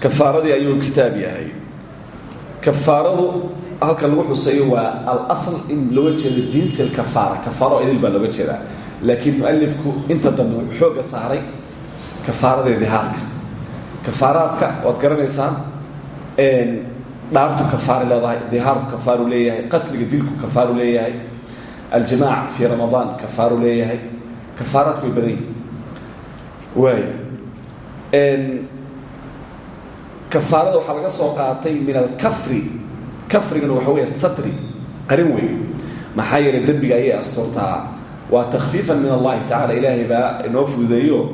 kafaaradii ayuu kitaab yahay. Kafaaradu halka lagu xuseeyo waa alasl in looga jeedo jinsi alkafaara kafaaro idil baa looga jeedaa. Laakiin mualifku inta dambe wuxuu xooga saaray kafaarada dihaarka kafaaraadka waad garanaysaan dhaartu kafaara leedahay dihaarku kafaaru leeyahay qatliga dilku kafaaru leeyahay aljimaac fii ramadaan kafaaru leeyahay. Kafaaraadku way badan kafaarada waxaa laga soo qaatay min alkafri. Kafrigana waxa weya satri qarin wey maxaa yeelay dembiga ayay asturtaa waa min allahi tacala ilaahay baa inoo fududeeyo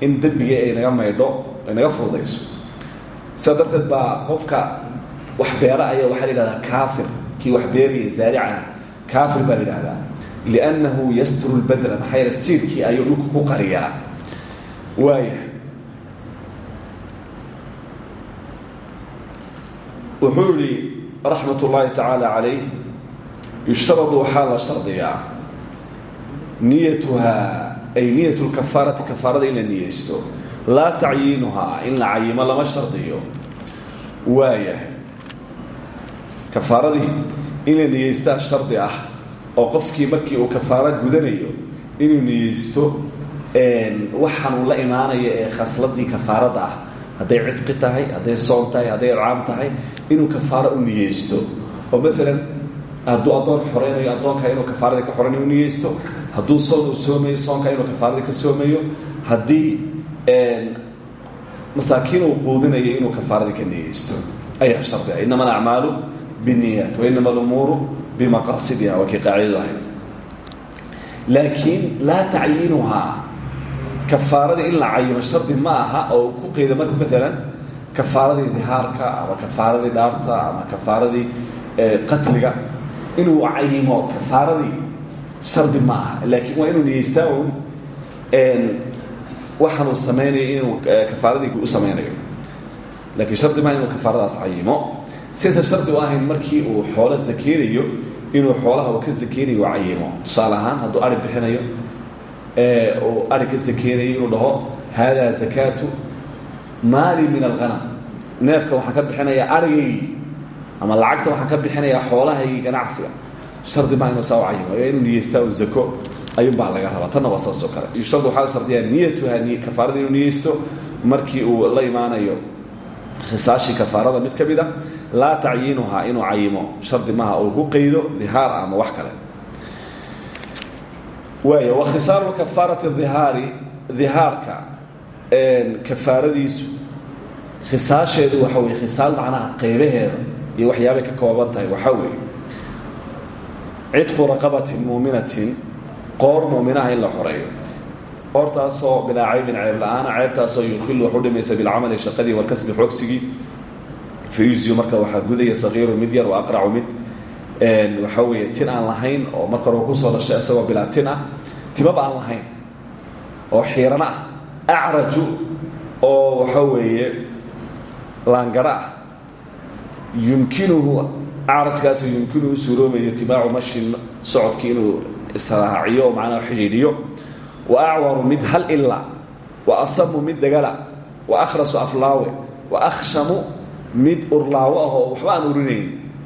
in dembigii ay naga maydho ay naga fududayso sidaa qofka wax beera ayaa waxaa la yidhahdaa kaafir. Wax beeraya zaaric ah kaafir baa la yidhahdaa. Liannahu yasturu lbadla maxaa yeele siirkii ku qariyaa. Waaya wuxuu yihi raxmat ullaahi tacaala calayh yushtaradu waxaa la shardiyaa. Niyatuhaa ay niyat lkafaarati kafaarada in la niyeysto laa tacyiinuhaa in la cayimo lama shardiyo. Waayahay. Kafaaradii in la niyeystaa shardi ah oo qofkii markii uu kafaaro gudanayo inuu niyeysto waxaanuu la imaanaya ee khasladii kafaaradda ah hadday cidqi tahay hadday soon tahay hadday ircaam tahay inuu kafaaro u niyeysto. Oo maalan hadduu addoon xoreynayo addoonka inuu kafaaradii ka xoreynayo u niyeysto hadduu soon uu soomayo soonka inuu kafaaradii ka soomayo haddii masaakiin uu quudinayo inuu kafaaradii ka niyeysto. Ayaa shardi. Ah inama alacmaalu binniyaat wainama alumuuru bimaqaasidiha waa kii qaacidadu ahayd. Laakiin laa tacyiinuhaa kafaaradii in la cayimo shardi ma aha oo ku qeyda maalan kafaaradii dihaarka ama kafaaradii dhaarta ama kafaaradii qatliga. Inuu cayimo kafaaradii shardi ma aha laakiin waa inuu niyeystaa un waxaanuu samaynayo inuu kafaaradii u samaynayo laakiin shardi maaha inuu kafaaradaas cayimo. Sidaysan shardi u ahayn markii uu xoolo sakeynayo inuu xoolaha ka sakeynayo cayimo. Tusaale ahaan hadduu bixinayo uu ari ka sakeenayo inuu dhaho haadaa zakaatu maali min alhanam neefka waxaan ka bixinayaa arigaygii ama lacagta waxaan ka bixinayaa xoolahaygii ganacsiga. Shardi maa inuu saa u inuu niyeystaa u zako ayuunbaa laga rabaa. Tanna waa saas oo kale yushtardu waxaa shardiyaa niyatuha kafaarada inuu niyeysto markii uu la imaanayo khisaashii kafaarada. Mid ka mid a inuu cayimo. Shardi maaha uu ku qeydo dihaar ama wax kale waay wakhisaaru kafaarati ihaari dihaarka kafaaradiisu. Khisaasheedu waxa weye khisaal macnaha qeybaheeda iyo waxyaabay ka kooban tahay. Waxaa weeye cidqu raqabatin muuminatin qoor muuminaha in la xoreeyo qoortaasoo bilaa caybin ceeb la'aana ceebtaasoo yukilu wax u dhimaysa bilcamali shaqadii walkasbi xoogsigii fayuziyu marka waxaa gudaya sagiiru mid yar wa aqracu mid waxaa weeye tin aan lahayn oo marka hore ku soo dhashay isagoo bilaa tin ah aan lahayn oo xiirana ah. Oo waxaa weeye laangara ah. Yumkinuhu acrajkaasoo yumkinuhu suuroobayo tibaacu mashin socodkii inuu israaciyo oo macnaha wa acwaru mid hal ila wa asamu mid dhagala wa akhrasu aflaawe wa akhshamu mid urlaawo ah oo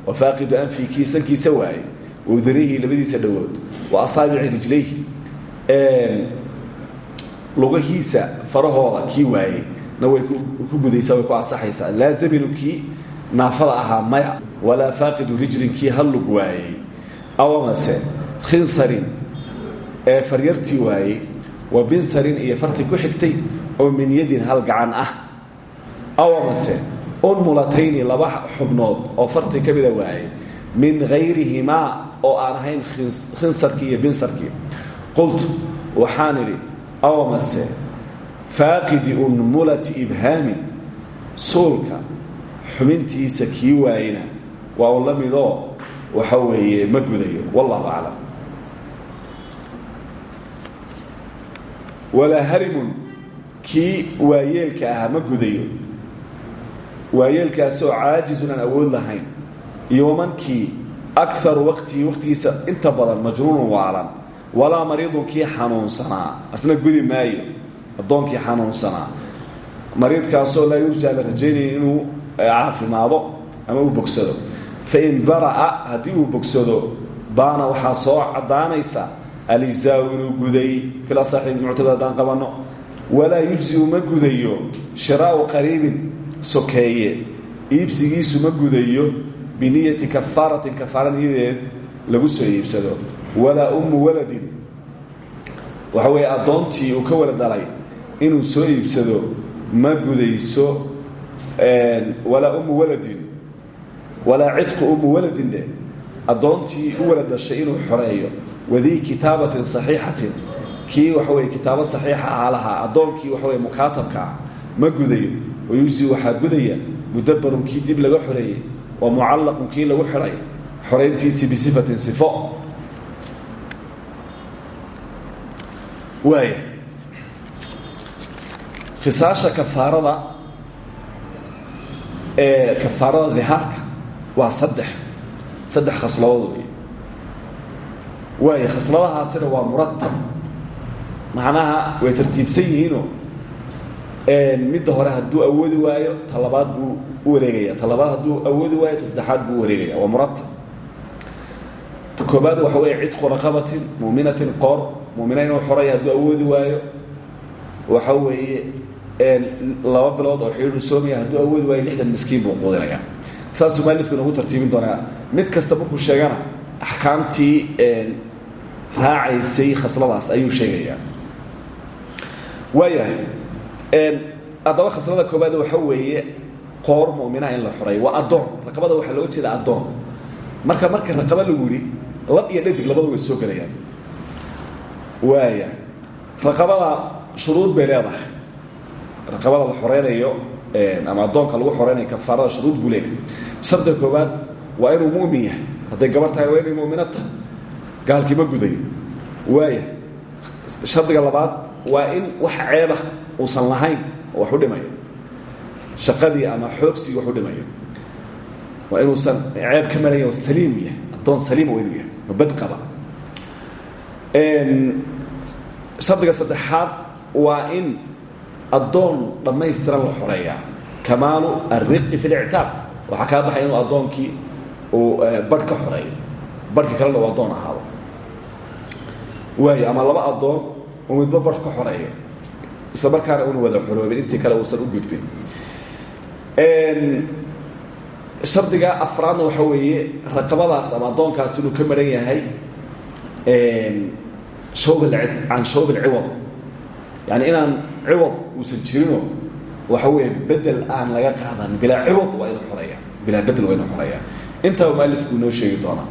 wafaaqidu anfii kii sankiisa waaye wawdarihii labadiisa dhowood wa asaabici rijlayhi lugahiisa farahooda kii waayey na way ku gudaysaa way ku ansaxaysaa laa zaminu kii naafada ahaa maya walaa faaqidu rijlin kii hal lug waayey awamase khinsarin ee faryartii waayey wa binsarin iyo fartii ku xigtay oo min yadin hal gacan ah awamase unmulatayni laba xubnood oo fartii ka mida waayey min hayrihimaa oo aan ahayn khinsarkii iyo binsarkii. Qultu waxaan idhi awamase faaqidi unmulati ibhaamin suulka xubintiisa kii waayena waa u la midoo waxa weeye ma gudayo. Wallahu aclam. Walaa harimun kii waayeelka ahaa ma gudayo waayeelkaasoo caajizun aan awood lahayn iyo wamankii akaru waqtigii waqtigiisa inta badan majnuunun waalan walaa mariidun kii xanuunsanaa. Asna gudi maayo addoonkii xanuunsanaa. Mariidkaasoo laa yurjaa la rajaynaya inuu caafimaado ama uu bogsado. Fain bara'a haddii uu bogsado baana waxaa soo caddaanaysa alijzaa inuu guday fil asaxi muctada haddaan qabanno walaa yujziu ma gudayo shiraau qariibin sokeeye iibsigiisu ma gudayo biniyati kafaaratin kafaara lagu soo iibsado. Walaa ummu waladin. Waxa weeye addoontii uu ka wala dhalay inuu soo iibsado ma gudayso walaa ummu waladin. Walaa cidqu ummu waladin dhe. Addoontii u wala dashay inuu xoreeyo. Wadii kitaabatin saxiixatin. Kii waxa weye kitaabo saxiixa aha lahaa addoonkii waxa weye mukaatabka ah ma gudayo wayujzi waxaa gudaya mudabarun kii dib laga xoreeyey wa mucallaqun kii lagu xidhay xorayntiisii bisifatin sifo waaya khisaasha kafaarada ee kafaarada dihaarka waa saddex saddex khasladood wey waaya khasladahaasina waa muratab macnaha way tartiibsan yihiinoo midda hore hadduu awoodi waayo ta labaad buu u wareegaya. Ta labaad hadduu waayo ta buu wareegaya. Waa muratab ta koobaad waxa weeye cidqu raqabatin muuminatin qoor muumina inuu xoraya hadduu awoodi waayo. Waxa weeye laba bilood oo xidhiiru soomaya hadduu awoodi waayo lixdan miskiin buu quudinaya. Saasuu mualifku inagu tartiibin doonaa. Mid kasta markuu sheegana axkaamtii raacaysay khasladaas ayuu sheegayaa. Waayahay haddaba khaslada koobaad waxa weeye qoor mu'minaha in la xoreeyo waa addoon. Raqabada waxaa looga jeeda addoon. Marka marka raqaba lagu yidhi lab iyo dhadig labadu way soo gelayaan. Waaya raqabada shuruud bay leedahay. Raqabada la xoreynayo ama addoonka lagu xoreynayo kafaarada shuruud buu leeyahay. Shardiga koobaad waa inuu mu'min yahay. Hadday gabar tahay waa inay waaya shardiga labaad waa in wax ceeba uusan lahayn oo wax u dhimayo. Shaqadii ama xoogsigii wax u dhimayo. Waa inuusan ceeb ka malaya oo saliim yahay addoon saliima waa inuu yahay oo bad qaba. Shardiga saddexaad waa in addoon dhammaystiran la xoreeyaa kamaalu alriqi fi lictaaq waxaa kaa baxay inuu addoonkii uu barh ka xoreeyo. Barhka kalena uu addoon ahaado. Waayo ama laba addoon uu midba barh ka xoreeyo isla markaana una wada xoroobin intii kale uusan u gudbin. Shardiga afraadna waxa weeye raqabadaas ama addoonkaas inuu ka maran yahay shawb can shawb alciwad yani inaan ciwad uusan jirinoo waxa weeye bedel aan laga qaadan. Bilaa ciwad waa inuu xoreeya bilaa bedel waa inuu xoreeya intaba mualifku inoo sheegi doonaa.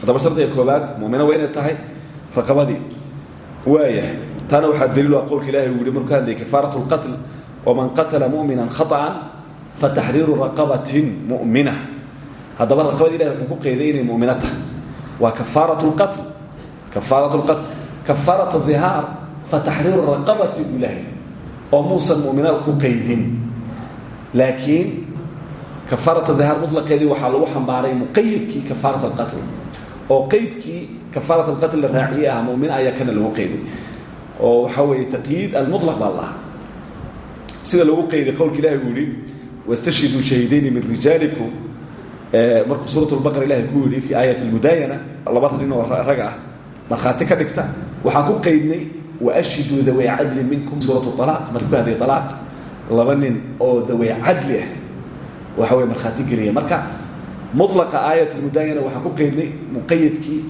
Haddaba shardiga koobaad muumina waa inay tahay raqabadii waayahay taana waxaa daliilu ah qowlka ilahi uu yihi markuu ka hadlayay kafaarat اlqatl waman qatala mu'mina khaطأa fataxriiru raqabatin mu'mina haddaba raqabada ilahi wuxuu ku qeyday inay mu'mino tahay waa kafaarat اlqatl kafaarat اlqatl kafaarat الظihaar fataxriiru raqabati ilahi oo muusan mu'minada ku qeydin laakiin kafaarat الظihaar muطlaqeedii waxaa lagu xambaaray muqayadkii kafaarat اlqatl oo qeydkii kafaarat اlqatl la raaciyey ah mu'mina ayaa kana lagu qeyday oo waxaa weeye taqyiid almuطlaq baa lahaa sida lagu qeyday qowlka ilahi uu yihi wاstashhiduu shahidayni min rijaalikum markuu suuraة اlbaqara ilahi ku yidhi fii aayat اlmudaayana laba nin oo rag ah markhaati ka dhigta waxaan ku qeydnay waashhiduu daway cadlin minkum suuraة اطalaaq markii ku hadlay alaaq laba nin oo daway cadli ah waxa wey markhaati geliya marka muطlaqa aayat اlmudaayana waxaan ku qeydnay muqayadkii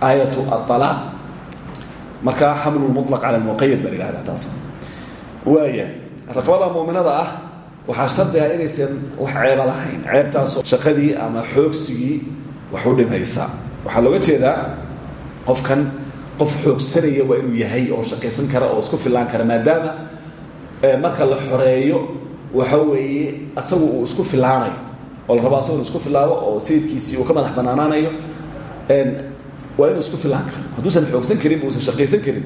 aayatu aalaaq markaa xamlu mulaq cala muqayad baa la ihahdaa taas waaya raqabada muuminada ah waxaa shardi ah inaysan wax ceeba lahayn ceebtaasoo shaqadii ama xoogsigii wax u dhimaysa. Waxaa looga jeedaa qofkan qof xoogsanaya waa inuu yahay oo shaqaysan kara oo isku filaan kara maadaama marka la xoreeyo waxa weeye asagu uu isku filaanayo oo la asagu isku filaabo oo sayidkiisii uu ka madax banaanaanayo waa inuu isku filaan karo. Hadduusan xoogsan karin uusan shaqaysan karin.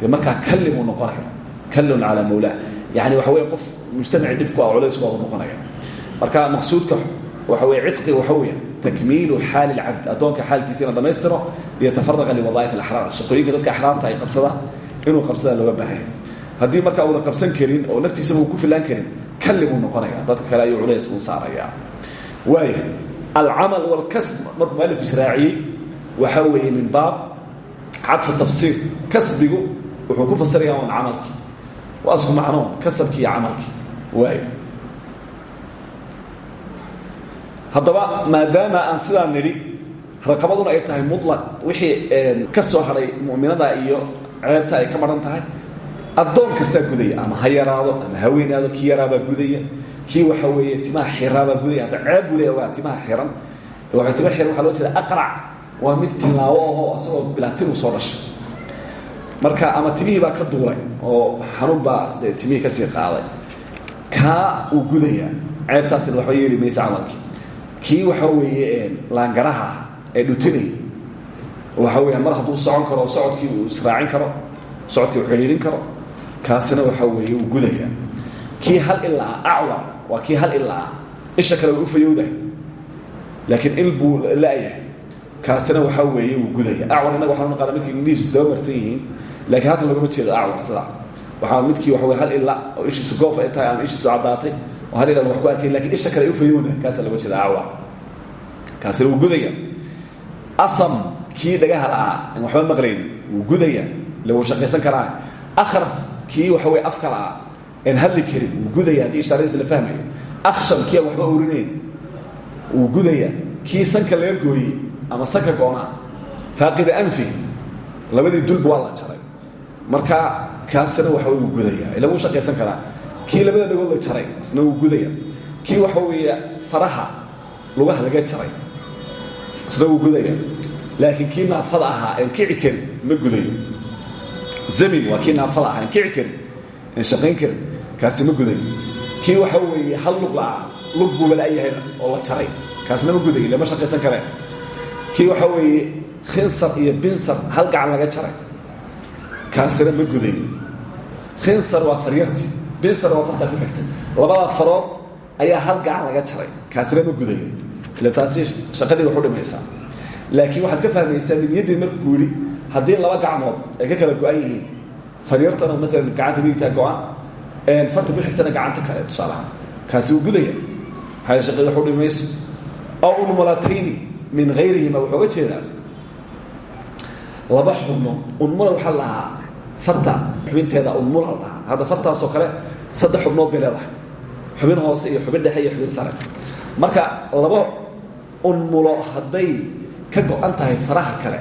Dee markaa kalli buu noqonaya kallun calaa mawlaa. Yani waxa wey qof mujtamaci dhib ku ah culays waa u noqonaya marka maqsuudka waxa wey cidqiga waxa weya takmiilu xaali lcabd. Addoonka xaalkiisa ina dhamaystiro liyatafaraqa liwadaaif alaxraar. Shaqooyinka dadka axraarta ay qabsadaan inuu qabsadaa looga baahanya. Haddii markaa uuna qabsan karin oo naftiisaba uu ku filaan karin kalli buu noqonaya dadka kale ayuu culays uu saaraya waaya alcamal walkasb markuu mualifku israaciyey waxaa weeye min baab cadfu tafsiir. Kasbigu wuxuu ku fasiraya un camalkii. Waa isku macnoon kasabkii iyo camalkii. Waayo. Haddaba maadaama aan sidaa nidhi raqabaduna ay tahay mulaq wixii ka soo hadhay mu'minada iyo ceebta ay ka maran tahay addoon kastaa gudaya ama ha yaraado ama ha weynaado kii yaraabaa gudaya kii waxa weeye timaha xiraabaa gudaya hadda ceeb buu leeya waa timaha xiran. Waa tima xiran waxaa loo jeeda aqrac waa mid tilaawo ahoo asagoo bilaatinuu soo dhashay. Marka ama timihii baa ka duulay oo xanuun baa dee timihii ka sii qaaday. Kaa uu gudayaa ceebtaasina waxba yeeli maysa camalkii. Kii waxa weeye laangaraha ah ee dhutinaya waxa weya mar hadduu socon karo socodkii uu israacin karo socodkii uu xidhiidhin karo kaasina waxa weeye uu gudaya. Kii hal ilaa acwar waa kii hal ilaa isha kale way u fayowdahay laakiin il buu la-yahay kaasina waxaa weeye uu gudaya. Acwar innaga waxaa naqaana indhihiisu isdaba marsan yihiin laakiin halkan loogama jeedo acwar sidaa. Waxaa midkii waxa wey hal ila oo ishiisu goof ay tahay ama ishiisu caddaatay oo hal ila wax ku arkayn isha kale u fayowdahay kaasaa looga jeeda acwar kaasina wuu gudaya. Asam kii dhagaha la'aa aan waxba maqlayn wuu gudaya. Ila wuu karaa. Akhras kii waxa weye afka la'aa aan hadli karin wuu gudaya. Haddii ishaaradiisa la fahmayo. Akhsham kii waxba urinayn wuu gudaya. Kii laga gooyey ama sanka goonaa faaqida anfi labadii dulba waa la jaray. Marka kaasina waxa wuu gudaya. Ila wuu shaqaysan karaa. Kii labada dhagood la jaray isna wuu gudaya. Kii waxa weeye faraha lugaha laga jaray isna wuu gudaya. Laakiin kii naafada ahaa aan kici karin ma gudayo. Zamin waa kii naafada ahaa aan kici karin aan shaqayn karin kaasi ma gudayo. Kii waxa weeye hal lug la'ah lug buuba la'yahay oo la jaray kaasna ma gudayo. Lama shaqaysan kareen kii waxa weeye khinsar iyo binsar hal gacan laga jaray. Kaasina ma gudayo khinsar waa faryarti binsar waa farta ku labada farood ayaa hal gacan laga jaray. Kaasina ma gudayo ila taasi shaqadii wax dhimaysaa. Laakiin waxaad ka fahmaysaa niyaddii markuu yidhi haddii laba gacmood ay ka kala go-an yihiin faryartana maalan gacanta midigtaa go-an farta ku gacanta kale tusaalahaan kaasi wuu gudaya maxaa shaqadii wax u dhimayso aw unmulatayni min hayrihima wuxuu oga jeedaa. Laba xubno unmula waxaa lahaa farta. Xubinteeda unmula la dhahaa hadda fartaasoo kale saddex xubnood bay xubin hoose iyo xubin dhexe iyo xubin sare. Marka laba unmulo hadday ka go-an tahay faraha kale.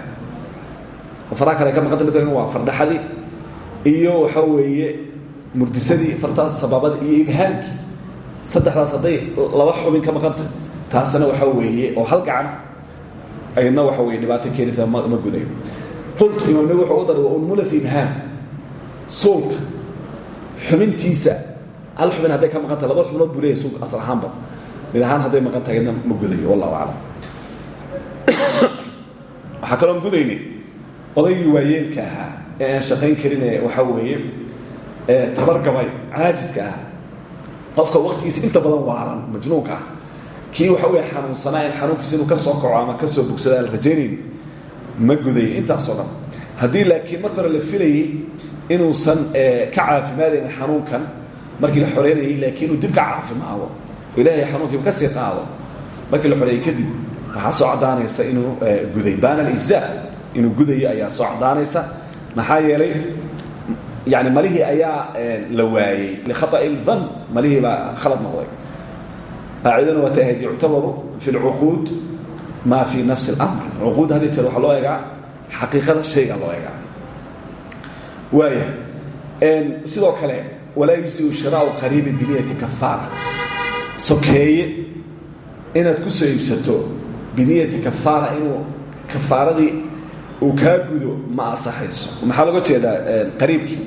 Faraha kale ka maqanta maalan waa fardhaxadii iyo waxa weeye murdisadii fartaas sabaabadii iyo ibhaamkii saddexdaas hadday laba xubin ka maqan tahay. Taasina waxa weeye oo hal gacan ayadna waxa weye dhibaato keenaysa ma gudayo. Qultu imaam nabi wuxuu u daray wa unmulat ibhaam suulka xubintiisa. Hal xubin hadday ka maqan tahay laba xubnood buu leeyahy asal ahaanba. Mid ahaan maqan tahay ma gudayo wallahu aclam. Waxaa kaloon gudaynay odaygii waayeelka ahaa ee shaqayn karin waxaa weeye tabargabay caajiska ah qofka waktigiisa inta badan waalan majnuunka ah kii waxa wey xanuunsanaa in xanuunkiisa inuu ka soo kaco ama ka soo bogsada aan rajaynayn ma gudaya intaasoo dhan. Haddii laakiin marka hore la filayey inuusan ka caafimaadayn xanuunkan markii la xoreynayay laakiin inuu dib ka caafimaado ilaahay xanuunkiiba ka sii qaado markii la xoreeyey kadib waxaa soo inuu guday. Baana alijzaa inuu gudayo ayaa soo caddaanaysa. Maxaa yeelay yani ayaa la waayey likhaطa'i dan malihii baa khalad noqday qaacidana waa ta ahayd yuctabaru fi اlcuquud ma fi nafsi اlamr cuquud haddii jeer waxaa loo egaa xaqiiqada shayga loo egaa waaya sidoo kale walaa yujziu shiraau qariibin biniyati kafaara sokeeye inaad ku soo iibsato biniyati kafaara inuu kafaaradii uu kaa gudo ma asaxayso maxaa looga jeedaa qariibkii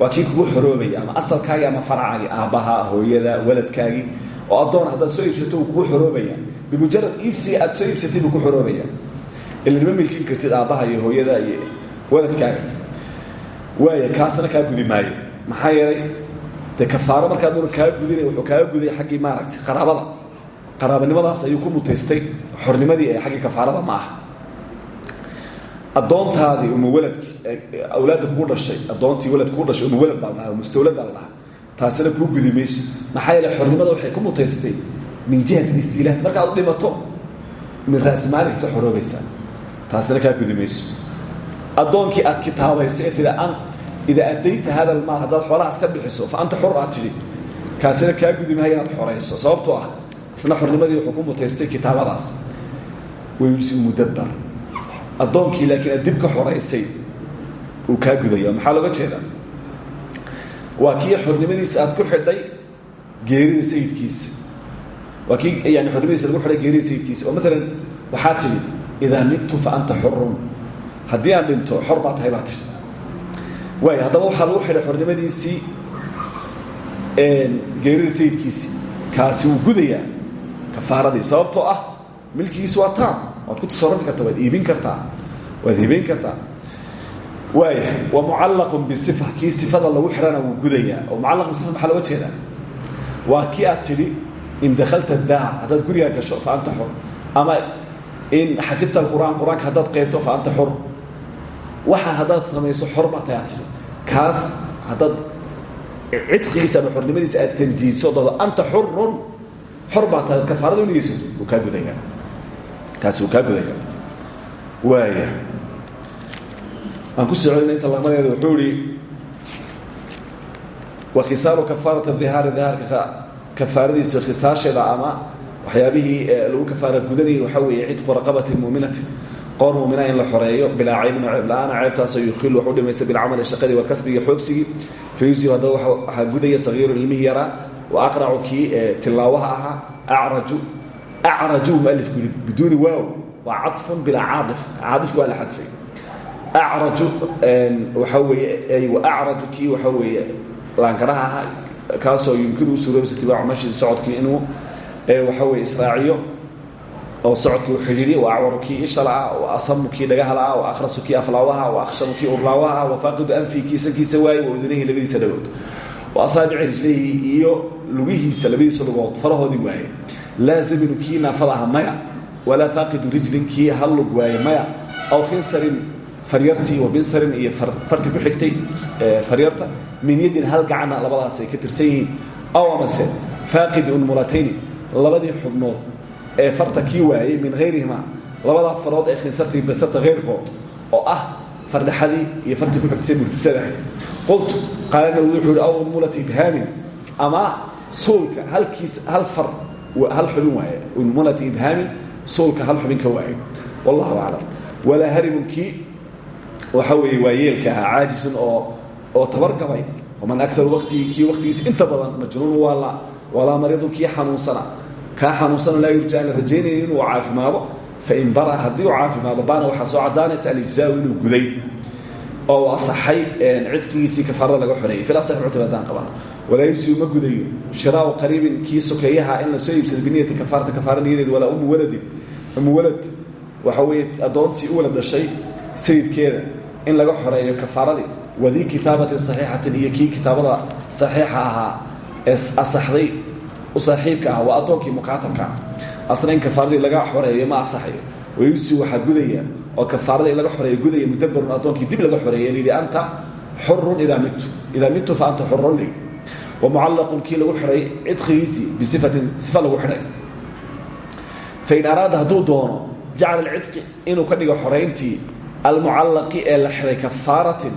waa kii kugu xoroobaya ama asalkaagii ama farcaagii aabbaha hooyada waladkaagii oo addoon haddaad soo iibsato uu kugu xoroobaya. Bimujarad iibsiga aad soo iibsatay ku xoroobaya. Ila nima milkin kartid aabbaha iyo hooyada iyo waladkaaga waaya kaasna kaa gudi maayo. Maxaa yeelay dee kafaaro markaa duuna kaa gudinay wuxuu kaaga guday xaggii maaragtay qaraabada. Qaraabanimadaas ayuu ku mutaystay. Xornimadii ee xaggii kafaarada ma aha. Addoontaadii umuwaladki awlaadda kugu dhashay addoontii waladka ku dhashay umuwalad baa la dhaha mustawladda la dhaha taasina kuu gudi mayso maxaa yeele xornimada waxay ku mutaystay min jihati istiilaad markaad dhimato min raasmaalika ka xoroobaysaa taasina kaa gudi mayso addoonkii aad kitaabaysay ee tida idaa addayta hada almaal haddaad xoolahaas ka bixiso fa anta xor aad tidhi. Kaasina kaa gudi maayo inaad xorayso sababtoo ah isna xornimadii wuxuu ku mutaystay kitaabadaas. Wayusi mudabbar. Addoonkii laakiin aad dib ka xoraysay uu kaa gudaya maxaa looga jeedaa waa kii xornimadiisa aad ku xidhay geerida sayidkiisa. Waa yani xornimadiisa lagu xidhay geerida sayidkiisa. Oo maalan waxaa tidhi idaa midtu fa anta xorun haddii aan dhinto xor baa tahay baa waxaa lagu xidhay xornimadiisii geerida sayidkiisii kaasi wuu gudayaa kafaaradii sababtoo ah milkigiisu waa taam. Waad ku tasarufi kartaa waad iibin kartaa waad hibayn kartaa waaya wa mucallaqun bisifa kii sifada lagu xidhana wuu gudayaa oo mucallaq bisifa maxaa looga jeedaa? Waa kii aad tidhi in dakhalta daar haddaad gurigaa gasho fa anta xor ama in xafidta alqur'aan qur'aanka haddaad qaybto fa anta xor waxa haddaad samayso xor baa tahay aad tidhi. Kaas haddaad cidqigiisa ama xornimadiisa aad tanjiiso dado anta xurun xor baa tahay kafaarada unigeysato wuu kaa gudayaa kaasi wuu kaa gudaya. Waaya aan ku soconayna inta laqmadeeda wuxuu ihi wa khisaalu kafaarata dhihaari dhihaarka kafaaradiisa khisaasheeda ama waxyaabihii lagu kafaara gudanayay waxaa weeye cidqu raqabati muminatin qoor mumina in la xoreeyo bilaa caybin ceeb la'aana ceebtaasoo yukhilu wax u dhimaysa bilcamali shaqadii walkasbigi xoogsigii fayusi haddaba waxaa gudaya sagiiru ilmihii yaraa wa aqracu kii tilaawaha ahaa acraju acraju mualifku yihi biduuni waaw waa caطfun bilaa caaif caaifku waa la xadfay acraju waxaa weeye acraju kii waxaa weeye laangaraha ahaa kaasoo yumkinu u suuroobaysa tibaacu mashiidi socodkii inuu waxaa weye israaciyo oo socodkii u xidhiiriyo wa acwaru kii ishala-ah wa asamu kii dhagahala-ah wa akhrasu kii aflaawaha wa akhshamu kii urlaawaha wa faaqidu anfi kii sankiisa waaye wa udunayhi labadiisa dhagood wa asaabici rijlayhi iyo lugihiisa labadiisa lugood farahoodii waaye laa zaminu kii naafada aha maya walaa faaqidu rijlin kii hal lug waaye maya aw khinsarin faryartii wa binsarin iyo farti ku xigtay faryarta min yadin hal gacanna labadaas ay ka tirsan yihiin. Aw amase faaqidi unmulatayni labadii xubnood ee farta kii waayey min hayrihima labadaa farood ee khinsartii basarta hayrkood oo ah fardhaxadii iyo fartii ku xigtay murtisadahay qultu qaalana wuxuu ihi aw unmulati ibhaamin ama suulka halkiis hal far hal xubin waaye unmulati ibhaamin suulka hal xubin ka waaye. Wallahu aclam walaa harimun kii waxa weeye waa yeelka ahaa caajisun oo oo tabargabay waman akaru waktigii kii waktigiisa inta badan majnuun waala walaa mariidun kii xanuunsana. Kaa xanuunsana laa yurja aan la rajaynaynin inuu caafimaado. Fain bara haddii uu caafimaado baana waxaa soo caddaanaysa alijzaau inuu guday. Oo asaxay cidqigiisii kafaarada laga xoreeyey fil asax muctamad haddaan qabana walaa yujsiu ma gudayo. Shiraau qariibin kii sokeeyaha in la soo iibsado biniyati kafaarata kafaara niyadeed walaa umu waladin. Umu walad waxa weeye addoontii u wala dhashay sayidkeeda in laga xoreeyo kafaaradii wadii kitaabatin saxiixatin iyo kii kitaabada saxiixa ahaa ee asaxday u saaxiibka ah waa addoonkii mukaatabka ah. Asna in kafaaradii laga xoreeyo ma asaxayo. Wayusi waxaa gudaya oo kafaarada in laga xoreeyo gudaya mudabarun addoonkii dib laga xoreeya layidhi anta xurun idaa mitu idaa mitu fa anta xurun layidhi wa mucallaqun kii lagu xidhay cidqigiisii bisifatin sifa lagu xidhay. Fain araada hadduu doono jacala alcidqi inuu ka dhigo xorayntii almucallaqi ee la xidhay kafaaratin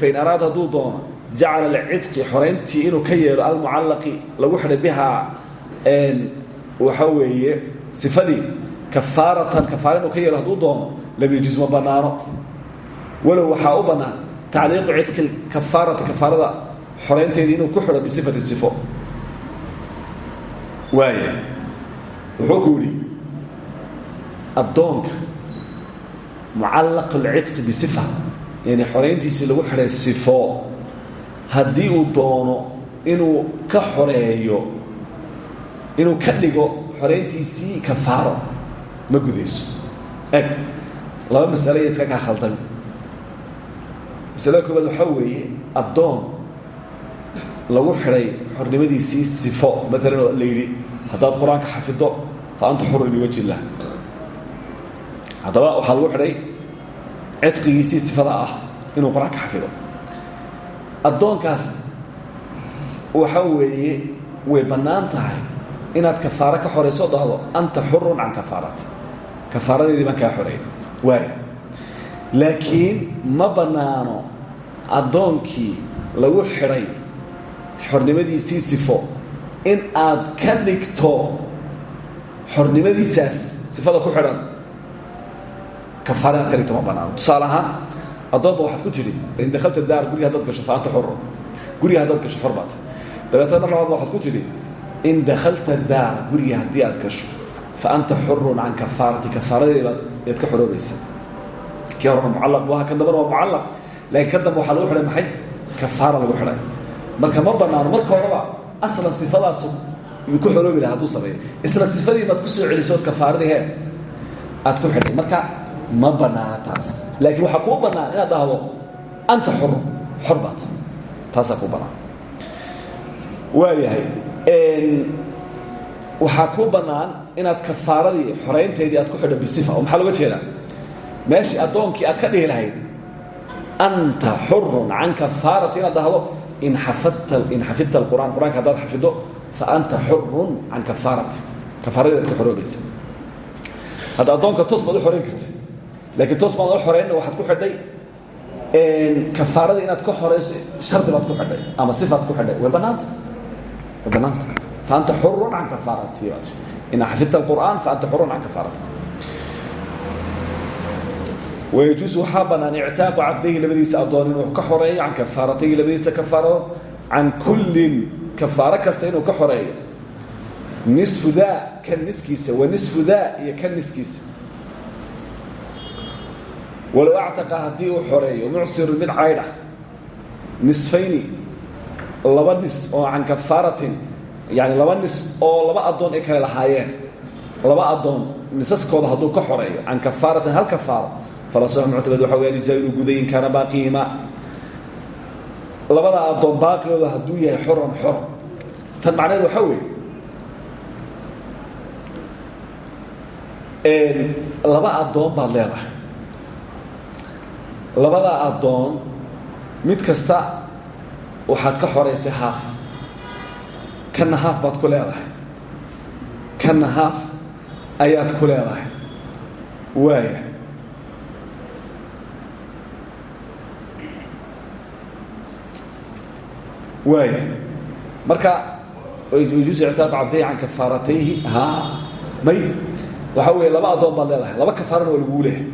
fain araada hadduu doono jacala alcidqi xorayntii inuu ka yeelo almucallaqi lagu xidhay bihaa waxaa weeye sifadii kafaaratan kafaara inuu ka yeelo hadduu doono lam yajuz ma banaano walow waxaa u bannaan tacliiqu cidqi kafaarati kafaarada xoraynteedii inuu ku xidho bisifati sifo waaya wuxuu ku yidhi addoonka mucallaq alcidqi bisifa yani xorayntiisii lagu xidhay sifo. Haddii uu doono inuu ka xoreeyo inuu ka dhigo xoreyntiisii kafaaro. Ma gudayso. Eg laba masalo iyo iska kaa khaldan. Masalada koobaad waxaa weeye lagu xidhay xornimadiisii sifo. Maalan la yidhi haddaad qur'aanka xafido fa anta xurun liwaji illah haddaba waxaa lagu xidhay cidqigiisii sifada ah inuu qur'aanka xafido. Addoonkaas waxa weeye way bannaan tahay inaad kafaaro ka xorayso dhahdo anta xurun can kafaarati. Kafaaradeedii baan kaa xoreeyay waaya laakiin ma bannaano addoonkii lagu xidhay xornimadiisii sifo in aad ka dhigto xornimadiisaas sifada ku xidhan kafaara inaad ka dhigto ma bannaano tusaale ahaan addoonba waxaad ku tidhi in dakhalta daar guriga haddaad gasho fa anta xurun guriga haddaad gasho xor baata dabeetana mar labaad waxaad ku tidhi in dakhalta daar guriga haddii aad gasho fa anta xurun can kafaarati. Kafaaradeedaad yaad ka xoroobaysa. Kii horena mucallaq bu aha ka dambana waa mucallaq. Laakiin ka dambe waxaa lagu xidhay maxay? Kafaara lagu xidhay marka ma banaano marka horeba aslan sifadaas yuu ku xoroobi laha haduu sameeyo. Isla sifadii baad ku soo celisood kafaaradii he aad ku xidhay. Marka ma banaana taas. Laakiin waxaa kuu bannaan inaad dhahdo anta xurun xor baad. Taasaa kuu bannaan. Waayahay waxaa kuu bannaan inaad kafaaradii xoraynteedii aad ku xidho bisifa. Oo maxaa looga jeedaa? Meeshii addoonkii aad ka dhihi lahayd anta xurun can kafaarati inaad dhahdo in xafadta in xafidta alqur'an qur'anka haddaad xafido fa anta xurun can kafaarati. Kafaaradii aad ka xoroobaysa hadda addoonka toos baad u xorayn karta laakiin toos baad o xoreynna waxaad ku xidhay kafaarada inaad ka xorayso shardi baad ku xidhay ama sifaad ku xidhay. Way banaanta way banaanta faanta xurun can kafaarati baad ina xafidta alqur'aan faanta xurun can kafaarati. Wayajuusu waxaa bannaan ictaaqu cabdayhi labadiisa addoon inuu ka xoreeyo can kafaaratayhi labadiisa kafaarood can kullin kafaaro kasta inuu ka xoreeyo. Nisfu da kan niskiisa wa nisfu da iyo kan niskiisa walow actaqa haddii uu xoreeyo mucsiru mid caydha nisfayni laba nis oo can kafaaratin yani laba nis oo laba addoon ay kale lahaayeen laba addoon nisaskooda hadduu ka xoreeyo can kafaaratin hal kafaaro fala sax waxa waya lisaa inuu guday in labada addoon baaqigooda hadduu yahay xoran xor tan macnaheed waxaa weeye laba addoon baad leedahay labada addoon mid kasta waxaad ka xoraysay haaf. Kana haaf baad ku leedahay. Kana haaf ayaad ku leedahay. Waaya waaya marka yajuusu ictaaqu cabday can kafaaratayhi ha may. Waxaa weeye laba addoon baad leedahay. Laba kafaarana waa laguu leeyahay.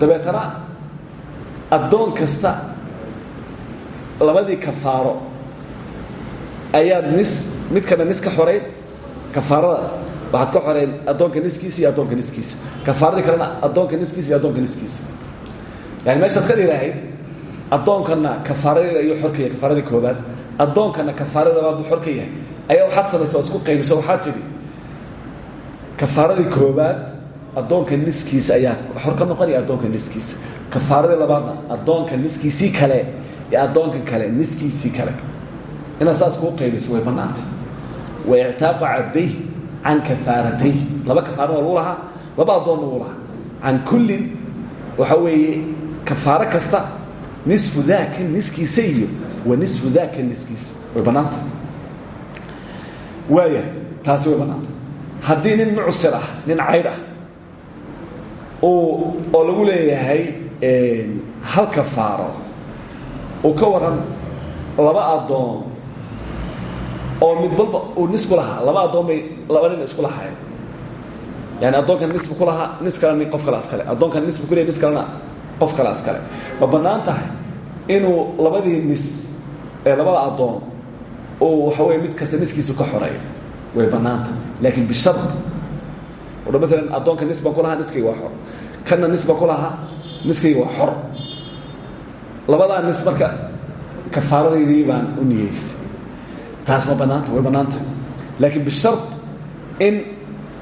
Dabeetana addoon kasta labadii kafaaro ayaad nis midkana nis ka xorayn kafaarada waxaad ka xorayn addoonka niskiisa iyo addoonka niskiisa. Kafaaradii kalena addoonka niskiisa iyo addoonka niskiisa. Yani meeshaad ka dhilahayd addoonkana kafaaradeeda ayuu xor ka koobaad addoonkana kafaarada labaad buu xor ka ayaa waxaad samaysa isku qaybiso waxaad tidhi kafaaradii koobaad addoonka niskiisa ayaa xor ka noqonaya addoonka niskiisa. Kafaaradii labaadna addoonka niskiisii kale ee addoonkan kale niskiisii kale. Inaad saas kuu qaybiso way bannaantay. Wa ictaaqu cabday can kafaaratay laba kafaarana lagu lahaa laba addoonna wuu lahaa. Can kullin waxa weeye kafaaro kasta nisfu daaka niskiisa iyo wa nisfu daaka niskiisa. Way bannaanta waaya taasi way bannaanta haddii nin mucsir ah nin caydh ah oo lagu leeyahay hal kafaaro uu ka waran laba addoon oo mid walba uu nis ku laba addoon bay laba nin isku lahaayeen. Yani addoonkan nisbu ku lahaa nis qof kale askale addoonkan nisbu ku kalena qof kale askale ma bannaan tahay inuu labadii nis ee labada addoon uu waxa weye mid kasta niskiisu ka xoreeyo way bannaanta laakiin bishard odha maalan addoonka nis baan ku lahaa niskayga waa xor. Kanna nis baan ku lahaa waa xor. Labadaa nis marka kafaaradaydii baan u niyeystay taas ma bannaanta way bannaanta laakiin bishar in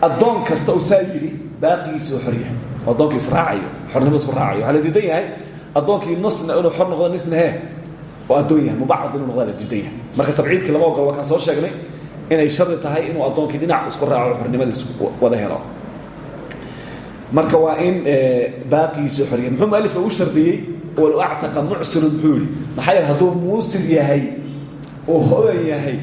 addoon kasta uu saa yidhi yahay. Oo addoonka israacayo xornimo isku raacayo. Diidan yahay addoonkii nasna inuu xor noqdo nisna hee. Oo addoon yahay mubacad inuu diidan yahay. Marka tabciidkii lama ogolo wakaan soo sheegnay inay shardi tahay inuu addoonkii dhinac isku raaco xornimadiis wada helo. Marka waa in baaqigiisi xor yahay muxuu mualifka ugu shardiyey? Walow actaqa mucsirun muxuu yihi maxaa yeele hadduu muusir yahay oo hodan yahay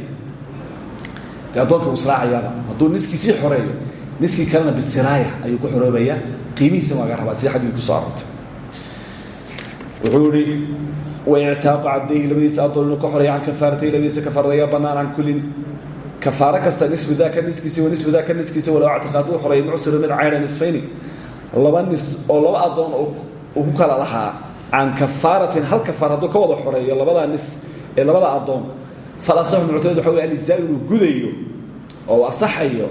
dee addoonka israacayaaba hadduu niskiisii xoreeyo niskii kalena bisiraaya ayuu ku xoroobayaa qiimihiisa waa laga rabaa sida xadiid ku soo aroortay. Wuxuu yihi waictaaqu cabdayhi labadiisa addoon inuu ka xoreeya can kafaaratay labadiisa kafaaradayaa bannaan can kullin kafaaro kasta nisfu daaka niskiisa wa nisfu daaka niskiisa walow actiqa hadduu xoreeyo mucsira mid cayna nisfayni. Laba nis oo laba addoon uu ku kala lahaa can kafaaratin hal kafaar ka wada xoreeyo labadaa nis ee labada addoon falasaxu muctamad waxa wey alizaa inuu gudayo oo asaxayo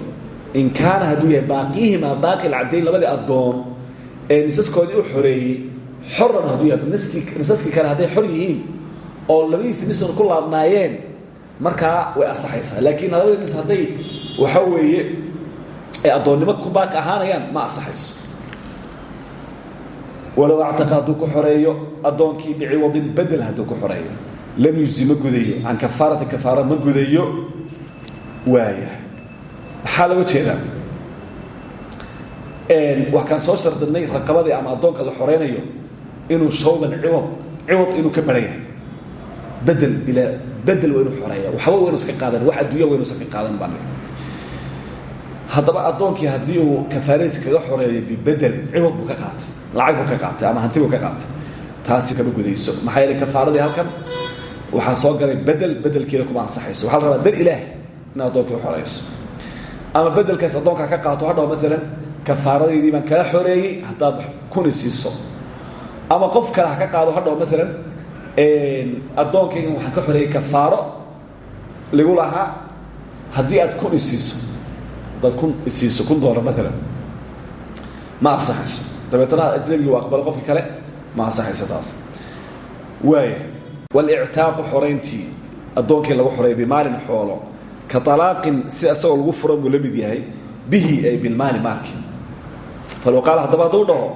in kaana hadduu yahay baaqihimaa baaqi lcabdayn labadii addoon ee nisaskoodii u xoreeyey xoran hadduu yahay nisaskii kale hadday xor yihiin oo labadiisi nisun ku laabnaayeen markaa way asaxaysaa. Laakiin labadii nis hadday waxa weeye ay addoonnimo ku baaqi ahaanayaan ma asaxayso. Walow actaqa hadduu ku xoreeyo addoonkii biciwadin bedel hadduu ku xoreeyo. Lam yujzi ma gudayo can kafaarati kafaara ma gudayo. Waaya. Maxaa looga jeedaa? Wax kaan soo shardinay raqabadii ama addoonka la xoreynayo inuu shawban ciwad ciwad inuu ka baran yahay bedel bilaa bedel waa inuu xoreeya waxba waa inu iska qaadan wax adduunya waa inu iska qaadan baan haddaba addoonkii haddii uu kafaaradiisa kaga xoreeyo bibedel ciwad buu ka qaatay lacag buu ka qaatay ama hanti buu ka qaatay. Taasi kama gudayso maxaa yeelay kafaaradii halkan waxaa soo galay bedel bedelkiina kuma ansaxayso. Waxaa la rabaa dar ilaah in addoonkii u xoreyso ama bedelkaas addoonkaa ka qaato hadhaw maalan kafaaradaydii baan kala xoreeyey haddaad kuni siiso ama qof kale ha ka qaado hadhaw maalan addoonkaygan waxaan ka xoreeyey kafaaro. Ligu lahaa haddii aad kun isiiso haddaad kun isiiso kun doolar maalan ma ansaxayso. Dabeetana ajnabigii u aqbalo qofka kale ma ansaxayso taas. Waaya walictaaqu xorayntii addoonkii lagu xoreeyay bimaalin xoolo ka alaaqin si isagoo lagu furan buu yahay bihi ay bilmaali maalki falow qaal haddaba hadduu dhaho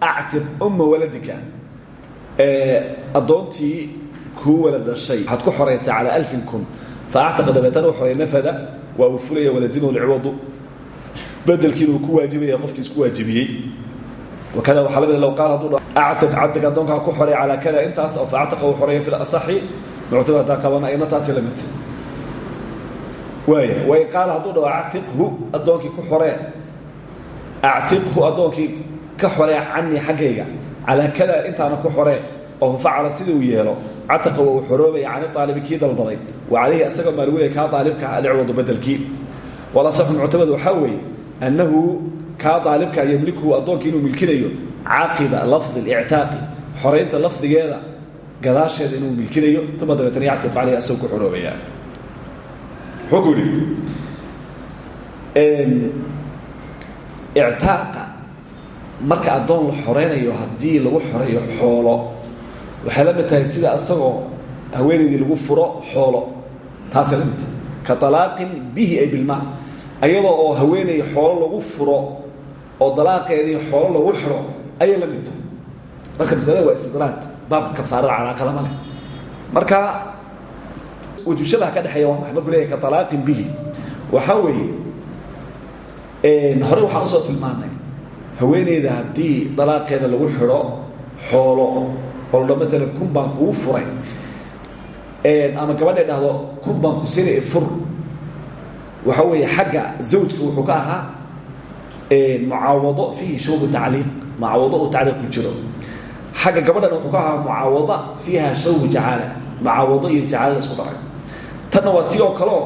actiq umma waladika addoontii kuu wala dhashay. Waxaad ku xoraysaa calaa alfin kun. Dabeetana u xoray nafada waa uu fulaya walazimahu lciwadu bedelkiina uu ku waajibaya qofkii isku waajibiyey. Wakada waxaa la mid low qaal hadduu actiq cabdiga addoonkaa ku xoray calaa kada intaas oo fa actaqa uu xoreeya fi lasaxi muctaba haddaa qabana ayna taasi la mid waaya way qaal hadduu dhaho actiqhu addoonkii ku xoree. Actiqhu addoonkii ka xoree canii xaggayga calaa kada intaana ku xoree oo facala sida uu yeelo cataqa waa uu xoroobaya cani dalbaday. Wa calayhi asagoo maalwilay kaa aalibka alicwadu bedelkii walasaxu muctamad waxaa weeye annahu kaa aalibka yemlikuhu addoonkii inuu milkinayo caqiba lafdi lictaaqi xoraynta lafdigeeda gadaasheeda inuu milkinayo uma dabeetana yactiqu caleyhi asagoo ku xoroobaya wuxuu ku yidhi marka addoon la xoreynayo haddii lagu xoreeyo xoolo waxay la mid sida isagoo haweenaydii lagu furo xoolo. Taasay la mid tahay. Ka alaaqin bihi ay bilmaa ayadoo oo haweenay xoolo lagu furo oo dalaaqeedii xoolo lagu xiro ayay la mid tahay. Marka masalada waa istidraad baabka kafaarada calaaqa lama leh. Marka wujushadaha ka dhexeeya waa maxay? Markuu ka alaaqin bihi. Waxaa weeye hore waxaan u soo tilmaanay haweeneyda haddii dalaaqeeda lagu xidho xoolo oo la maalan kun baan furay ama gabadhay dhahdo kun baan ku sina fur. Waxa weeye xagga zawjka wuxuu ka ahaa mucaawado fiihi shuubu tacliiq mucaawado uu tacliiq ku jiro. Xagga gabadhana wuxuu ka ahaa mucaawada fiiha shawbu jacaala mucaawado iyo jacaala la isku daray. Tanna waa tii oo kaleo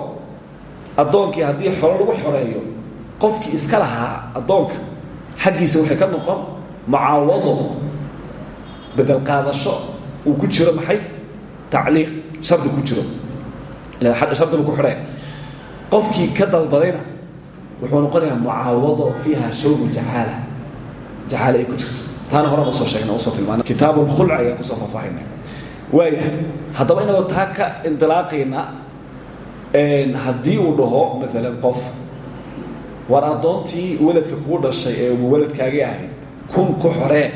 addoonkii haddii xoolo lagu xoreeyo qofkii iska lahaa addoonka xaggiisa waxay ka noqon mucaawado bedel qaadasho uu ku jiro maxay? Tacliiq shardi ku jiro. Shardi lagu xidhaya qofkii ka dalbadayna wuxuu noqonayaa mucaawado fiiha shawbu jacaala jacaala ay ku jirto. Taana horaan u soo sheegna u soo tilmaana kitaab lkhulc ayaan ku soo faahfaahinay. Waayahay haddaba inagoo taa ka indilaaqayna haddii uu dhaho maalan qof war addoontii weladka kuu dhashay ee umuwaladkaagii ahayd kun ku xoree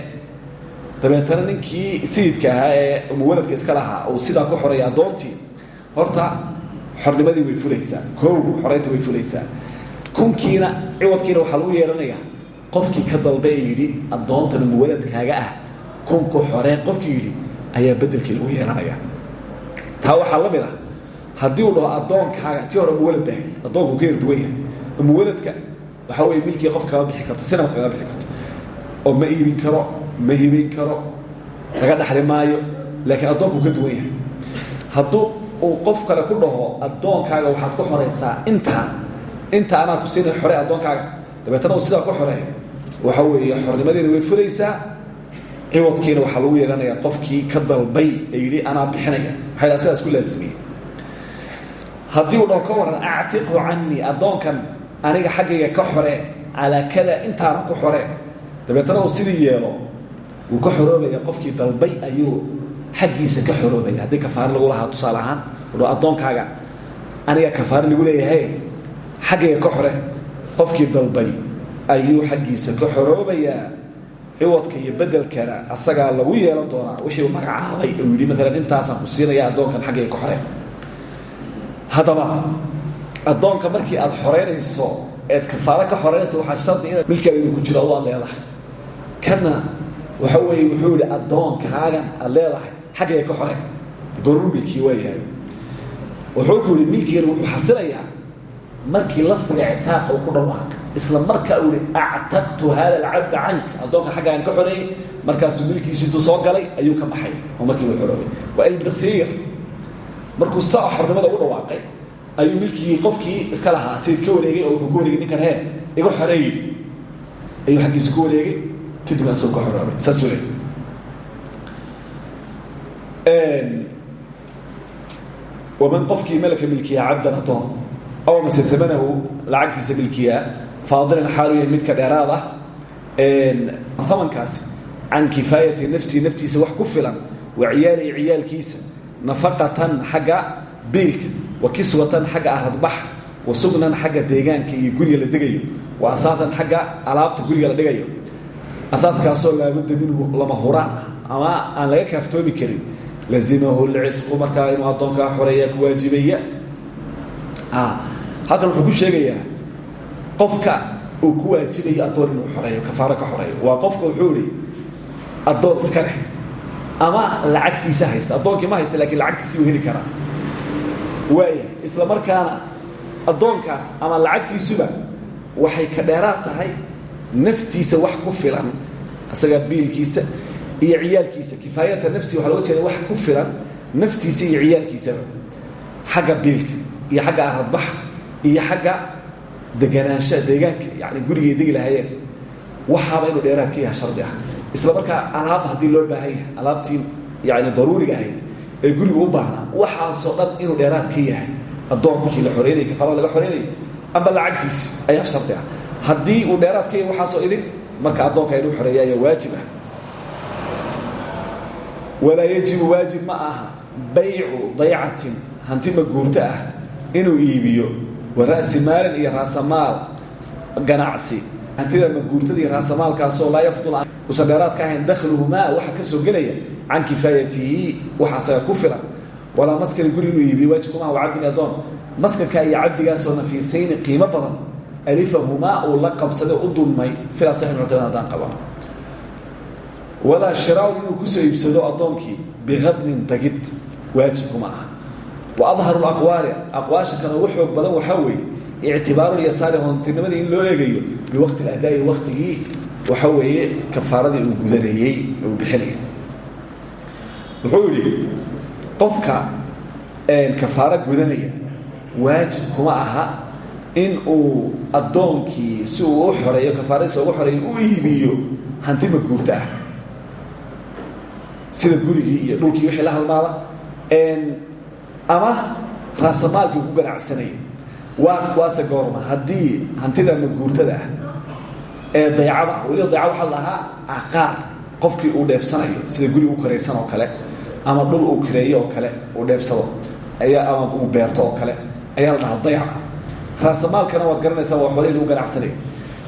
dabeetana ninkii sayidka ahaa ee umuwaladka iska lahaa uu sidaa ku xoreeya addoontii horta xornimadii way fulaysaa kow xoreynta way fulaysaa. Kunkiina ciwadkiina waxaa lagu yeedhanayaa qofkii ka dalba ee yidhi addoontan umuwaladkaaga ah. Kunku xoree qofkii yidhi ayaa bedelkii lagu yeelanaya taa waxaa la mid ah haddii uu dhaho addoonkaaga tii hore umuwalad bahayd addoonku ka yahay umuwaladka waxaa weye milkii qof bixi karto sinaba kaga bixi karto oo ma iibin karo ma hibayn karo laga dhaxli maayo laakiin addoonku ka duwan yahay. Hadduu uu qof kale ku dhaho addoonkaaga waxaad ku xoraysaa intaa inta anaa ku siinay xore addoonkaaga. Dabeetana uu sidaa ku xoreeyo waxa weeye xornimadiina way fulaysaa. Ciwadkiina waxaa lagu yeelanayaa qofkii ka dalbay ee yidhi anaa bixinaya. Maxay asigaas ku laazimiyey. Haddii uu dhaho ka waran actiqu canii addoonkan aniga xaggayga ka xore calaa kada intaana ku xore. Dabeetana uu sidii yeelo wuu ka xoroobaya qofkii dalbay ayuu xaggiisa ka xoroobaya haddii kafaare lagu lahaa tusaale ahaan u dhaho addoonkaaga aniga kafaare lagu leeyahay xaggayga ka xore qofkii dalbay ayuu xaggiisa ka xoroobayaa. Ciwadka iyo bedelkana asagaa lagu yeelan doonaa wixii uu magacaabay uu yidhi maalan intaasaan ku siinaya addoonkan xaggayga ka xore. Haddaba addoonka markii aada xoreynayso eed kafaare ka xoreynayso waxaa shardi inaad milkaaga inu ku jiro aad leedahay. Kana waxa weeye wuxuu yihi addoonkaagan aada leedahay xaggayga ka xore gooruu milkii waa yahay. Wuxuu ku yihi milkigan wuxuu xasilayaa markii lafdiga ictaaqa uu ku dhawaaq isla markaa uu yihi actaqtu hada alcabda canka addoonka xaggaan ka xoreeyey markaasuu milkiisi intuu soo galay ayuu ka baxay oo markii uu xoroobay waa ilbirsiya markuu saa u dhawaaqay ayuu milkigii qofkii iska lahaa sayid ka wareegay oo ka wareegay ninkan hee iga xoree yidhi. Ayuu xaggiisa wareegay kadibna asagoo ka xoroobay saas wele waman qofkii malaka milkiya cabdan addoon aw mase amanahu lacagtiisa milkiya faadilan xaalu yahay midka dheeraad ah amankaasi can kifaayati nafsihi naftiisa wax ku wa ciyaalihi ciyaalkiisa nafaqatan xagga biilka wa kiswatan xagga aradbax wa sugnan xagga deegaanka iyo guriga la degayo wa ahaatan xagga alaabta guriga la dhigayo ahaadkaasoo laabudda minhu lama huraan ah ama aan laga kaaftoomi karin. Lazimahu lcidqu markaa inuu addoonkaa xoreeyaa ku waajibaya. Halkan wuxuu ku sheegayaa qofka uu ku waajibayo addoon inuu xoreeyo kafaaro ka xoreeyo waa qofka wuxuu ihi addoon iska leh. Ama lacagtiisa haysta addoonkii ma haysta lakiin lacagtiisii uu heli karaa waaya isla markaana addoonkaas ama lacagtiisuba waxay ka dheeraad tahay naftiisa wax ku filan isaga biilkiisa iyo ciyaalkiisa. Kifaayata nafsi waxa loga jeeda wax ku filan naftiisa iyo ciyaalkiisaba xagga biilka iyo xagga aradbaxa iyo xagga deganaansha deegaanka yani gurigay degi lahaayeen. Waxaaba inuu dheeraad ka yahay shardi ah. Isla markaa alaab haddii loo baahan yahay alaabtii yani daruuriga ahayd ee guriga u baahnaa waxaasoo dhan inuu dheeraad ka yahay. Addoonkii la xoreynayay kafaarada laga xoreynayay amba lacagtiisi ayaa shardi ah. Uu dheeraad ka yahay waxaasoo idin marka addoonka inuu xoreeya waajib ah. Walaa yajibu waajib ma aha baycu hanti maguurto ah inuu iibiyo. Wa maalin iyo raasamaal ganacsi. Hantida maguurtada iyo raasamaalkaasoo laa yafdul usan dheeraad ka ahayn dakhluhumaa waxa ka soo gelaya can kifaayatihi waxa asaga ku filan. Walaa maskani guri inuu iibiyo waajibkumaha waa cabdin adoon maskanka iyo cabdigaasoo nafiisayni qiimo badan. Alifahumaa uu la qabsaday u dulmay filaa saxi muctadan haddaan qabano walaa shiraaun inuu ku soo iibsado addoonkii biqabnin dagid waajibkuma ah wa adharu aqwaali aqwaasha kan ugu xoog badan waxaa weeye ictibaaru waxa weeye kafaaradii uu gudanayey uu bixinaya. Wuxuu yidhi qofka kafaaro gudanaya waajib kuma aha in uu addoonkii si uu u xoreeyo kafaaradiisa ugu xoreeyo u iibiyo hanti maguurta ah. Sida gurigii iyo dhulkii wixii la halmaada ama raasamaalkii ku ganacsanayay waa waase goorma haddii hantida maguurtada ah ee daycada weliba dayca waxaa lahaa caqaar qofkii uu dheefsanayo sida guri u karaysan oo kale ama dhul uu kireeyo oo kale uu dheefsado ayaa ama uu beerto oo kale ayaa la dhahaa dayaca. Raasamaalkana waad garanaysaa waa xoolihii lagu ganacsanaya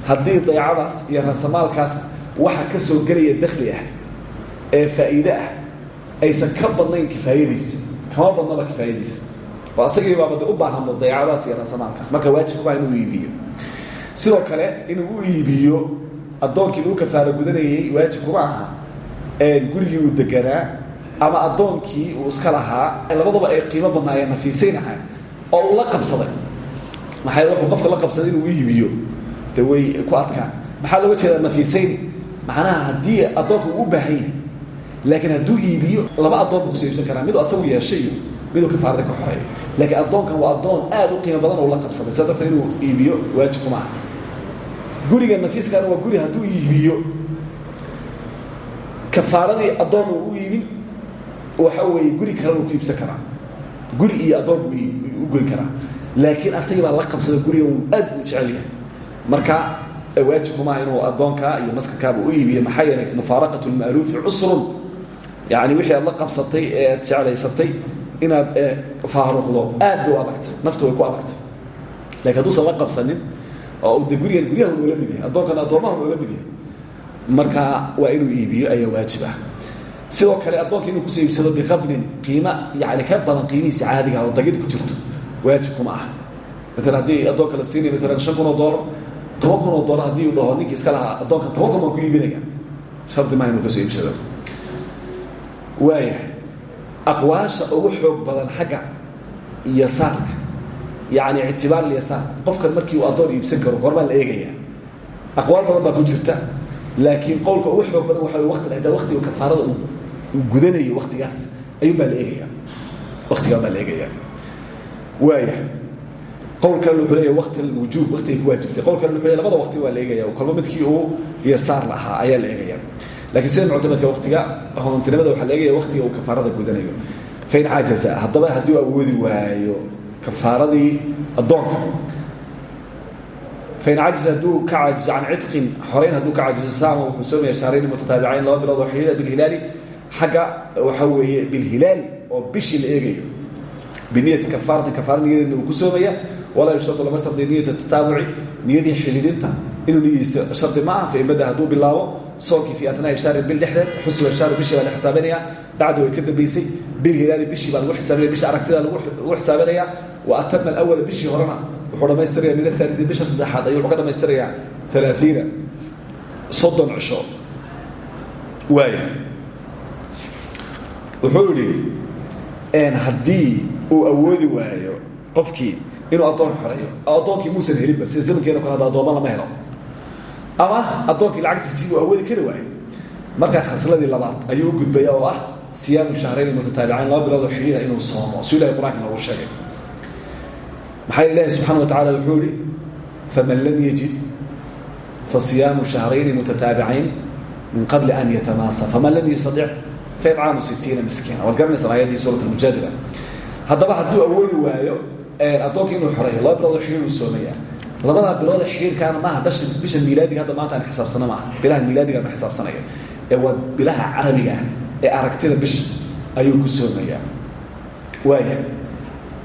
haddii dayacadaas iyo raasamaalkaas waxa ka soo gelaya dakli ah ee faa'iide ah aysan ka badnayn kifaayadiisa kama badnaba kifaayadiisa oo asagii baabade u baahanba dayacadaas iyo raasamaalkaas marka waajib waa inuu iibiyo sidoo kale inuu u iibiyo addoonkii lagu kafaaro gudanayey waajib kuma aha. Gurigii uu deganaa ama addoonkii uu iska lahaa labadaba ay qiimo badnaayeen nafiisayn ahaa oo uu la qabsaday. Maxay wuxuu qofka la qabsaday inuu iibiyo? De ku adkaan. Maxaa looga jeedaa nafiisayni macnaha haddii addoonka u baahan yahay hadduu iibiyo laba addoon buu ku soo iibsan karaa. Asagu yeeshay iyo miduu kafaarada ka xoreeyo laakiin addoonkan waa addoon aad u qiimo badan oo la qabsaday. Sidaa inuu iibiyo waajib kuma aha guriga nafiiskaana waa guri hadduu iibiyo. Kafaaradii addoon uu u iibin waxa weeye guri kalena uu ku iibsan guri iyo addoon u goyn karaa. Laakiin asagii la qabsada guriga uu aad buu jecel yahay. Marka waajib kumaha inuu addoonkaa iyo maskarkaaba u iibiyo. Maxaa yeelay mufaaraqat lma'luufi cusrun. Yani wixii la qabsatay ee aad inaad faaruqdo aad u adagtay naftu way ku adagtay. Lakin hadduusan la qabsanin oo de gurigan guryaha noola mid yahay addoonkana addoomaha noola mid yahay. Marka waa inuu iibiyo ayaa waajib ah. Sidoo kale addoonka inuu ku soo iibsado biqabnin qiimo yani ka badan qiimihiisa caadiga oo dagid ku jirto waajib kuma ah maalan haddii addoonka la siinaya maalan shan kun oo doolar toban kun oo doolar haddii uu dhaho ninkii iska lahaa addoonkan toban kun ku iibinaya. Shardi maha inuu ka soo iibsado waaya aqwaasha ugu xoog badan xagga yasaarka yani ictibaar lyasaar qofkan markii uu addoon iibsan karo gorbaa la eegaya. Aqwaal badan baa ku jirta. Laakiin qowlka ugu xoog badan waxa wati hadaa waktiga kafaarada uu gudanayo waktigaas ayuun baa la eegaya. Waktigaan baa la eegaya. Waaya. Qowl kalena wuxuu leeyahy wakti wujuub waktigay ku waajibtay. Qowl kalena wuxuu leeyahy labada wakti waa la eegaya. Kolba midkii uu yasaar lahaa ayaa la eegaya. Lakiin sida muctamadka waktiga hodantinimada waxaa la eegaya waktiga uu kafaarada gudanayo. Fain cajaza haddaba haddii u awoodi waayo kafaaradii addoonka. Fain cajiza hadduu ka caajizo can cidqin xorayn hadduu ka caajizo saama wuxuu soomaya shahrayni mutataabicayn laba bilood oo xidhiidha bilhilaali. Xagga waxa weeye bilhilaali oo bishii la biniyati kafaaratin kafaara uu ku soomaya walaa yushtardu lama shardi niyata tataabuci niyadii xidhiidhinta inuu niyeysto shardi ma aha fain bada hadduu bilaabo soonkii fii atnaai shahri bil dhexdeed xusuba shahri bishii baa la xisaabinaya bacdi way ka dambaysay bilhilaali bishii baa lagu xisaabinaya bisha aragtida lagu xisaabinaya wa atama alawala bishii horena wuxuu dhamaystiraya min athaalii bisha saddexaad ayuu wuxuu ka dhamaystirayaa alaaiina soddon cisho waaya wuxuu idhi haddii uu awoodi waayo qofkii inuu addoon xoreeyo addoonkii muusan helinba sida zamankeena kale hadda addooma lama helo ama addoonkii lacagtiisii uu awoodi kari waayo. Markaa khasladii labaad ayuu u gudbaya oo ah siyaamu shahrayni mutataabicayn laba bilood oo inuu soomo. Suu ilahay qur'aanka sheegay. Maxaa ilaahi subxana wa tacala wuxuu faman lam yajid fasiyaamu shahrayni mutataabicayn min qabli an yatamaasa. Faman lam yastadic faicaamu sitiina miskiina. Waad garanaysaan ayadii suurat almujaadila haddaba hadduu awoodi waayo addoonkii inuu xoreeyo laba bilood oo xidhiir labadaa bilood xidhiirkaana maaha basha bisha miilaadiga hadda maanta aan xisaabsana maaha. Bilaha miilaadiga ma xisaabsanaya ee waa bilaha carabiga ah ee aragtida bisha ayuu ku soomayaa. Waaya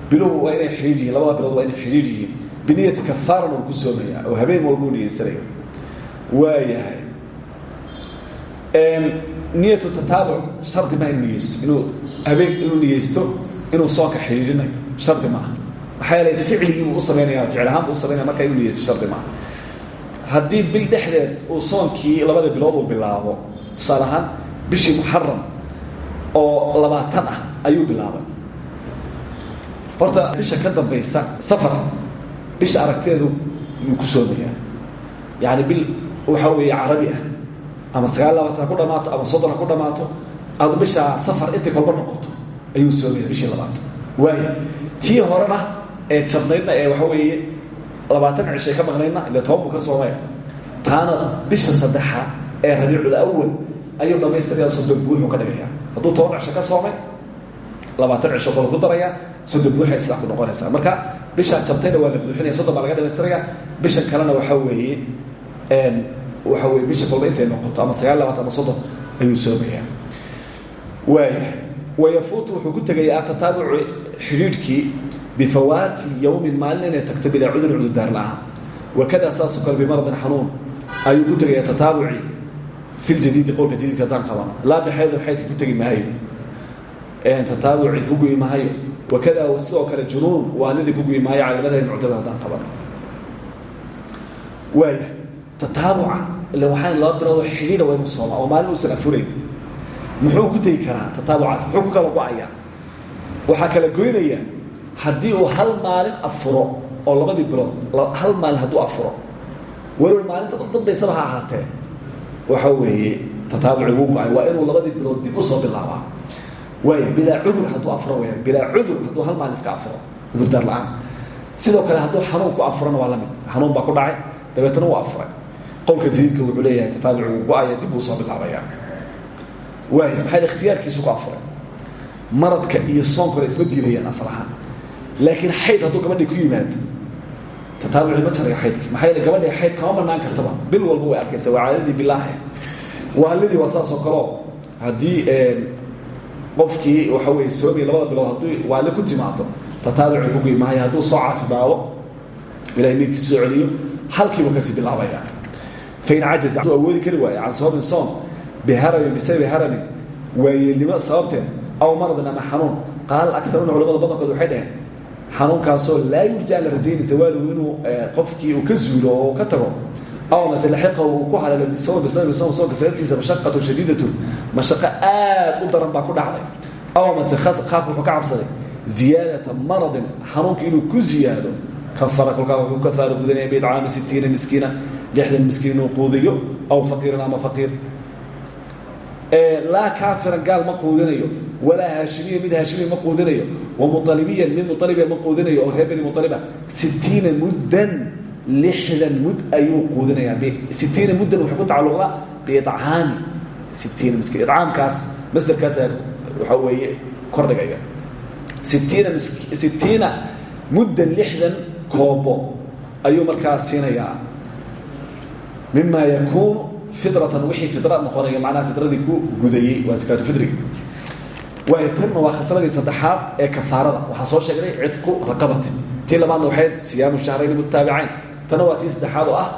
biluhu waa inay xidhiir yihiin labada bilood waa inay xidhiir yihiin. Biniyati kafaaran uu ku oo habeen walbuu niyeysanaya waayahay niyatu tataabuc shardi maaha niyeysto inuu habeen inuu niyeysto inuu soonka xidhiirinayo shardi maaha maxaa yeelay ficligiibuu u samaynaya ficil ahaan buu u samaynaya markaa inuu niyeysto shardi maaha. Haddii bil dhexdeed uu soonkii labada bilood uu bilaabo tusaale ahaan bishii muxaram oo labaatan ah ayuu bilaabay. Horta bisha ka dambaysa safar bisha aragteedu yuu ku soomayaa yacni bil waxaa weeye carabi ah ama sagaal labaatan ku dhamaato ama soddon ha ku dhamaato adu bishaa safar intay kolba noqoto ayuu soomaya bishii labaatan. Waaya tii horena jabnaydna ee waxa weeye labaatan cishay ka maqnaydna ile toban buu ka soomaya taana bisha saddexaad ee rabiicul awal ayuu dhamaystiraya soddon buuxuu ka dhigaya hadduu toban cisho ka soomay labaatan cisho kole ku daraya soddon buuxay sidaa ku noqonaysaa. Marka bishaa jabtayna waa la buuxinaya soddon baa laga dhamaystiraya bisha kalena waxaa weeye waxa weye bisha kolba intay noqoto ama sagaal labaatan ama soddon ayuu soomayaa waaya wayafuutu wuxuu ku tegaya atataabucu xidhiidhkii bifawaati yowmin maalin inay tagto bilaa cudurin cudurdaar la'aan wakadaa saasoo kale bimaradin xanuun ayuu ku tegaya tataabuci fi ljadiidi qowlka jadiidka haddaan qabano laa bixaydin xaydka ku tegi maayo tataabuci ku guyi maayo wakadaa sidoo kale junuun waalidii ku guyi maayo calamadahn muctada haddaan qabano waaya tataabuca ila waxaan laba bilood oo xidhiidha waa inu sooma oo maalin uusan afurayn muxuu ku tegi karaa tataabucaas muxuu ku kala go'ayaa waxaa kala goynaya haddii uu hal maalin afuro oo labadii bilood hal maalin hadduu afuro walow maalinta dambaysaba ha ahaatee? Waxa weeye tataabuci go'ay waa inuu labadii bilood dib u soo bilaabaa. Waaya bilaa cudur hadduu afuro weyaan bilaa cudur hadduu hal maalin iska afuro cudurdaar la'aan. Sidoo kale hadduu xanuun ku afurana waa la mid xanuun baa ku dhacay dabeetana wuu afuray. Qowlka jadiidka wuxuu leeyahay tataabuci go'aya dib uu soo bilaabaya. Waaya maxay ikhtiyaarkiisu ku afuray? Maradka iyo soonkuna isma diidayaan asal laakiin xayd hadduu gabadhii ku yimaado tataabuci ma jarayo xaydkii maxaa yeele gabadhii xayd kama banaan kartaba bil walba way arkaysa waa caadadii bilaaha waalidii waa saasoo kaleo haddii qofkii waxa weye soomay labada bilood hadduu waali ku timaado tataabuci ku guyi maayo hadduu soo caafimaado ilahay midkiisu soo celiyo halkiiba ka sii bilaabaya fain cajaza hadduu awoodi kari waayo can soomin soom biharamin bisababi haramin waayeelnimo sababteed aw maradin ama xanuun qaala akaruuna culamada badankood waxay dhaheen xanuunkaasoo laa yurjaa la rajayni zawaaluhu inuu qofkii uu ka zuulo oo ka tago. Aw mase laxiqahu uu ku haleelo bisaw bisababi soom soonka sababtiisa mashaqatu shadiidatu mashaqo aad u daran baa ku dhacday. Aw mase khaaf wuxuu cabsaday. Ziyaadata maradin xanuunka inuu ku ziyaado kafara kolkaa wuxuu kafaaro gudanaya biidcaami sitiina miskiina lixdan miskiin inuu quudiyo aw faqiiran ama faqiir laa kaafiran gaal ma quudinayo. Walaa haashimiya mid haashimiya ma quudinayo. Wamualibiyan mid mualibiya ma quudinayo. Oo reer beni mualiba muddan lixdan mud ayuu quudinayaa sitiina muddan waxay ku tacalluqdaa biicaami sitiina miskiin icaamkaas masderkaasa waxaa weeye kordhigaya sitiina sitiina muddan lixdan koobo ayuu markaa siinayaa. Mima yakuunu fidratan wixii fidra noqonaya macnaha fidradii ku gudayey waa sakaatu fidriga waayo tanna waa khasladii saddexaad ee kafaarada. Waxaan soo sheegnay cidku raqabati. Tii labaadna waxayd siyaamu shahrayni mutaabicayn tana waa tii saddexaad oo ah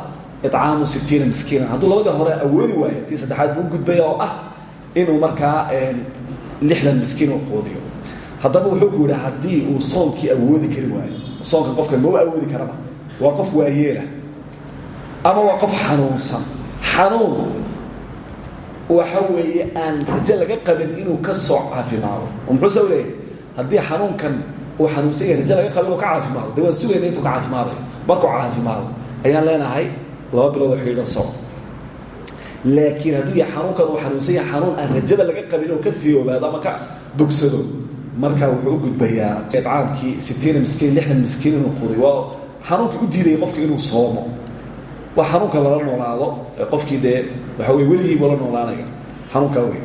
icaamu sitiina miskiinan. Hadduu labadii hore awoodi waayo tii saddexaad buu gudbaya oo ah inuu markaa lixdan miskiin u quudiyo. Haddaba wuxuu ku yidhi haddii uu soonkii awoodi kari waayo. Soonka qofkan maba awoodi karaba. Waa qof waayeela. Ama waa qof xanuunsan xanuun waxa weeye aan rajo laga qabin inuu ka soo caafimaado. Oo muxuu sa leeyahay haddii xanuunkan uu xanuunsan yahay rajo laga qabin inuu ka caafimaado. Dee waan sugayna ka caafimaadayo markuu caafimaado ayaan leenahay laba bilood oo xidhiidho soom laakiin hadduu yahay xanuunkan uu xanuunsan yahay xanuun aan rajada laga qabin inuu ka fiyoobaado ama ka bogsado markaa wuxuu u gudbayaa. Caamkii sitiina miskiin lixdan miskiin inuu quudiyo waa u diidayay qofka inuu soomo waa xanuunka lala noolaado qofkii dee waxa wey weligiiba la noolaanaya. Xanuunkaa wey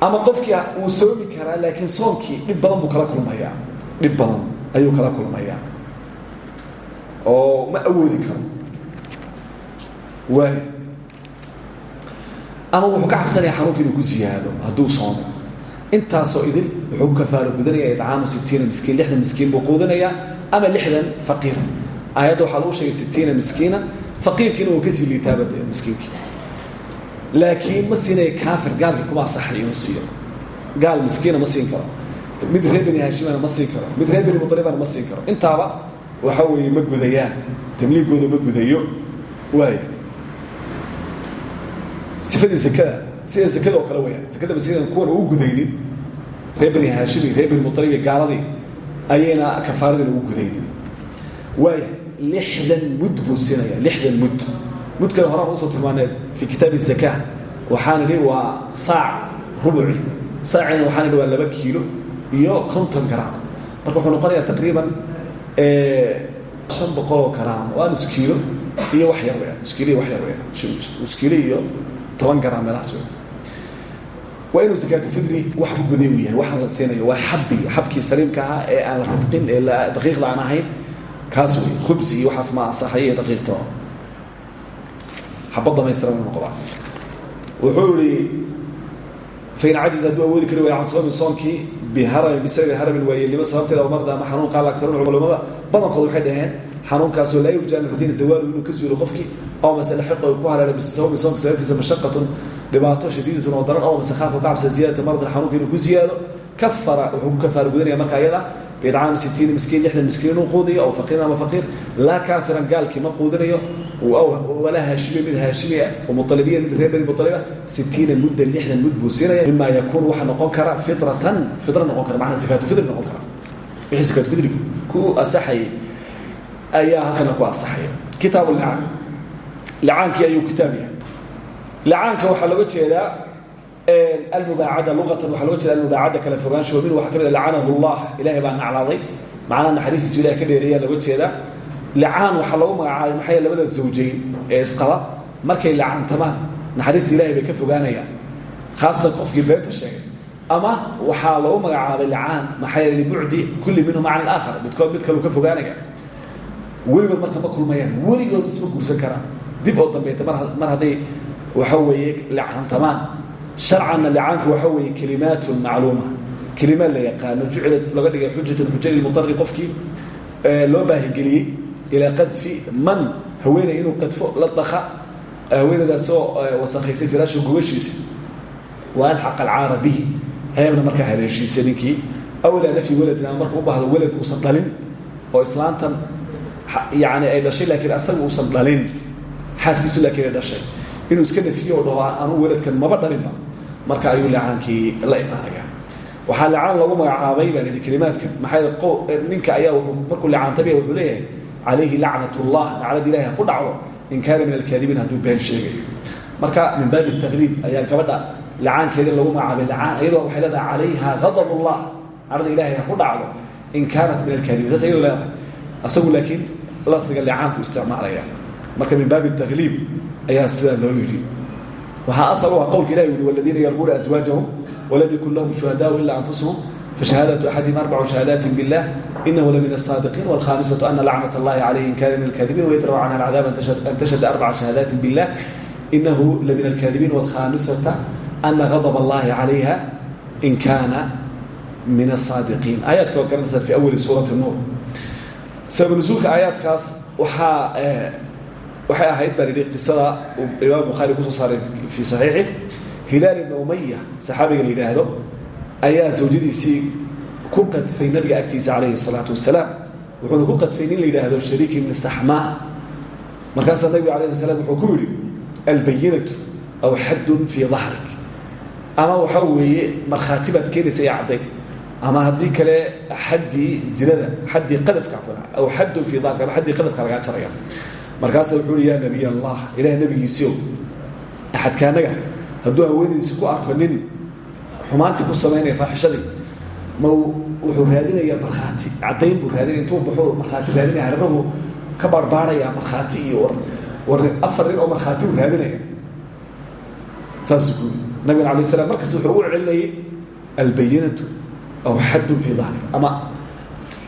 ama qofkii wuu soomi karaa laakiin soonkii dhib badan buu kala kulmayaa. Dhib badan ayuu kala kulmayaa. Oo ma awoodi karo. Waay ama wuxuu ka cabsanaya xanuunka inuu ku ziyaado hadduu soomo intaasoo idin wuxuu ku kafaaro gudanaya icaamu sitiina miskiin lixdan miskiin buu quudinayaa ama lixdan faqiir aayadda waxaa lagu sheegay sitiina miskiina faqiirkiina uu ka sii liitaaba de miskiinkii laakiin ma siinaya kaafir gaalkii kuma asaxay inuu siiyo. Gaal miskiina ma siin karo. Mid reer beni haashimana ma siin karo. Mid reer beni mualibana ma siin karo. Intaaba waxa weeye ma gudayaan. Tamliigooda ma gudayo. Waay sifadii zakada sida zakada oo kale weyaan zakada masiidan kuwan u gudaynin. Reer beni haashimi reer beni mualibi gaaladii ayayna kafaaradina ugu gudaynin. Waaya lixdan mud buu siinaya lixdan mud. Mudkana horaan u soo tilmaanay fii kitaab الzaka waxaan idhi waa saac rubuci. Saacina waxaan idhi waa laba kiilo iyo konton gram marka wuxuu noqonayaa taqriiban shan boqoloo gram waa nus kiilo iyo wax yar weyaan nus kiilo iyo wax yar weyaan nus kiilo iyo toban gram meelahaas wey waa inuu zakaatulfidri wax ku guday u yahay waxaan la siinayo waa xabbi xabkii saliimka ahaa ee aan la radqin ee daqiiqda aan ahayn kaas wey khubsi iyo waxaas ma asaxay iyo daqiiqto. Xabad dhamaystiran uu noqdaa wuxuu yihi fain cajiz hadduu awoodi kari waaya can soomin soomkii biharamin bisababi haramin waayeelnimo sababteeda marda ama xanuun qaal agtaruun culamada badankooda waxay dhaheen xanuunkaasoo laa yurja an rajayna zawaalu inuu ka suulo qofkii oo mase laxiqo ku haleelo bisawmi soomka sababtiisa mashaqatun dhibaato shadiidatun oo daran oo mase khaafa ka cabsa ziyadata maradin xanuunka inuu ku ziyaado kafara wuxuu ku kafaara gudanaya marka ayada bidcaami sitiina miskiin lixdan miskiin inuu quudiyo aw faqiiran ama faqiir laa kaafiran gaalkii ma quudinayo walaa haashimiya mid haashimiya mualibiya mid reer bani mualiba sitiina muddan lixdan mud buu siinaya mima yakuun waxa noqon kara fitratan fitra noqon kara macnaa zakaatufidri noqon kara. Wixii zakaatufidri ku asaxayay ayaa halkana ku asaxaya kitaab licaan licaankii ayuu kitaab yahay. Licaanka waxaa looga jeedaa almubaacada luqatan waxaa looga jeeda almubaacada kala fogaanshaho min waxaa ka mid a lacanahu llah ilahay baa naclaaday macnaha naxariistiisu ilahay ka dheereeyaa looga jeedaa. Licaan waxaa loogu magacaabay maxay labada zawjayn ee isqaba. Markay licaantamaan naxariista ilahay bay ka fogaanayaan. Khaasatan qofkii beenta sheegay. Ama waxaa loogu magacaabay licaan maxaa yeele libucdi kulli minhuma can alaakhar. Midkood mid kaleu ka fogaanaya. Weligood marka ma kulmayaan. Weligood isma guursan karaan. Dib oo dambeeta mar mar hadday waxa weeye licaantamaan sharcanna licaanku waxa weeye kelimaatun macluuma. Kelimaad la yaqaano jucilad laga dhigay xujatan xuja lilmudari qofkii loo baahigeliyey ilaa qadfi man haweeney inuu qadfo la daka haweeneydaasoo wasakhaysay firaasha gobashiisa wa alxaqa alcaara bihi. Ceebna markaa haleeshiisa ninkii. Aw ilaa nafyi waladin ama marka u baahdo walad uusan dhalin oo islaantan yani ay dhashay laakiin asaga uusan dhalin. Xaaskiisu laakiin ay dhashay. Inuu iska nafiyo o dhaho anuu weladkan maba dhalinba marka ayuu licaankii la imaanaya waxaa licaan lagu magacaabay baa lihi kelimaadkan maxaa ninka ayaa markuu licaantabaya wuxuu leeyahay calayhi lacnat ullah lacnad ilahi ha ku dhacdo. In kaana min alkaadibiin hadduu been sheegayo marka min baabi takliib ayaa gabadha licaankeedii lagu magacaabay licaan iyadoo waxay leedahay calayha gadab ullah carada ilahay ha ku dhacdo. In kaanat min alkaadibiin saas iyadoo leedahay. Asagu laakiin lafdiga licaanku isticmaalaya. Marka min baabi takliib ayaa sidaa loo yidhi waxaa asal u ah qowlka ilahi ui waladiina yarmuuna aswaajahum walam yakun lahum shuhadaau ila anfusahum fashahaadatu axadihim arbacu shahaadaati biاllah inahu lamin الصaadiqiin wاlkhamisatu ana lacnat اllahi calayhi in kana min alkadibiin wayadraw canha alcadaab an tashhada arbaca shahaadaati biاllah inahu lamin alkadibiin wاlkhamisata ana gadb اllahi calayha in kana min الصaadiqiin aayaadka waa garanaysaa fi awali suurati nuur sabab nusuulka aayaadkaas waxaa waxay ahayd baa lihi qisada imaam bukhaari ku soo saaray fii saxiixi. Hilaal ibna umaya saxaabiga la yidhaahdo ayaa zawjadiisii ku qadfay nabiga agtiisa calayhi الsalaatu wasalaam wuxuuna ku qadfay nin la yidhaahdo shariik ibni saxmaa markaasaa nabiga alayh sl slam wuxuu ku yidhi albayinatu aw xaddun fii dahrik ama waxa weeye markhaati baad keenaysa iyo cadday ama haddii kale xaddii zinada xaddii qadafka aw xaddun fii dahrik ama xaddii qadafka lagaa jaraya markaasa wuxuu uhi yaa nabiy allah ilaah nabigiisio axadkaanaga hadduu haweenaydiisi ku arko nin xumaantii ku samaynaya faaxishadii ma wuxuu raadinayaa markhaati caddayn buu raadinaya intuu baxuu markhaati raadinaya hareerahu ka baarbaaraya markhaati iyo war afar oo markhaati uu raadinaya. Saasuu ku nabigana alay slam markasta wuxuu ugu celinayay albayinatu aw xaddun fii dahrik ama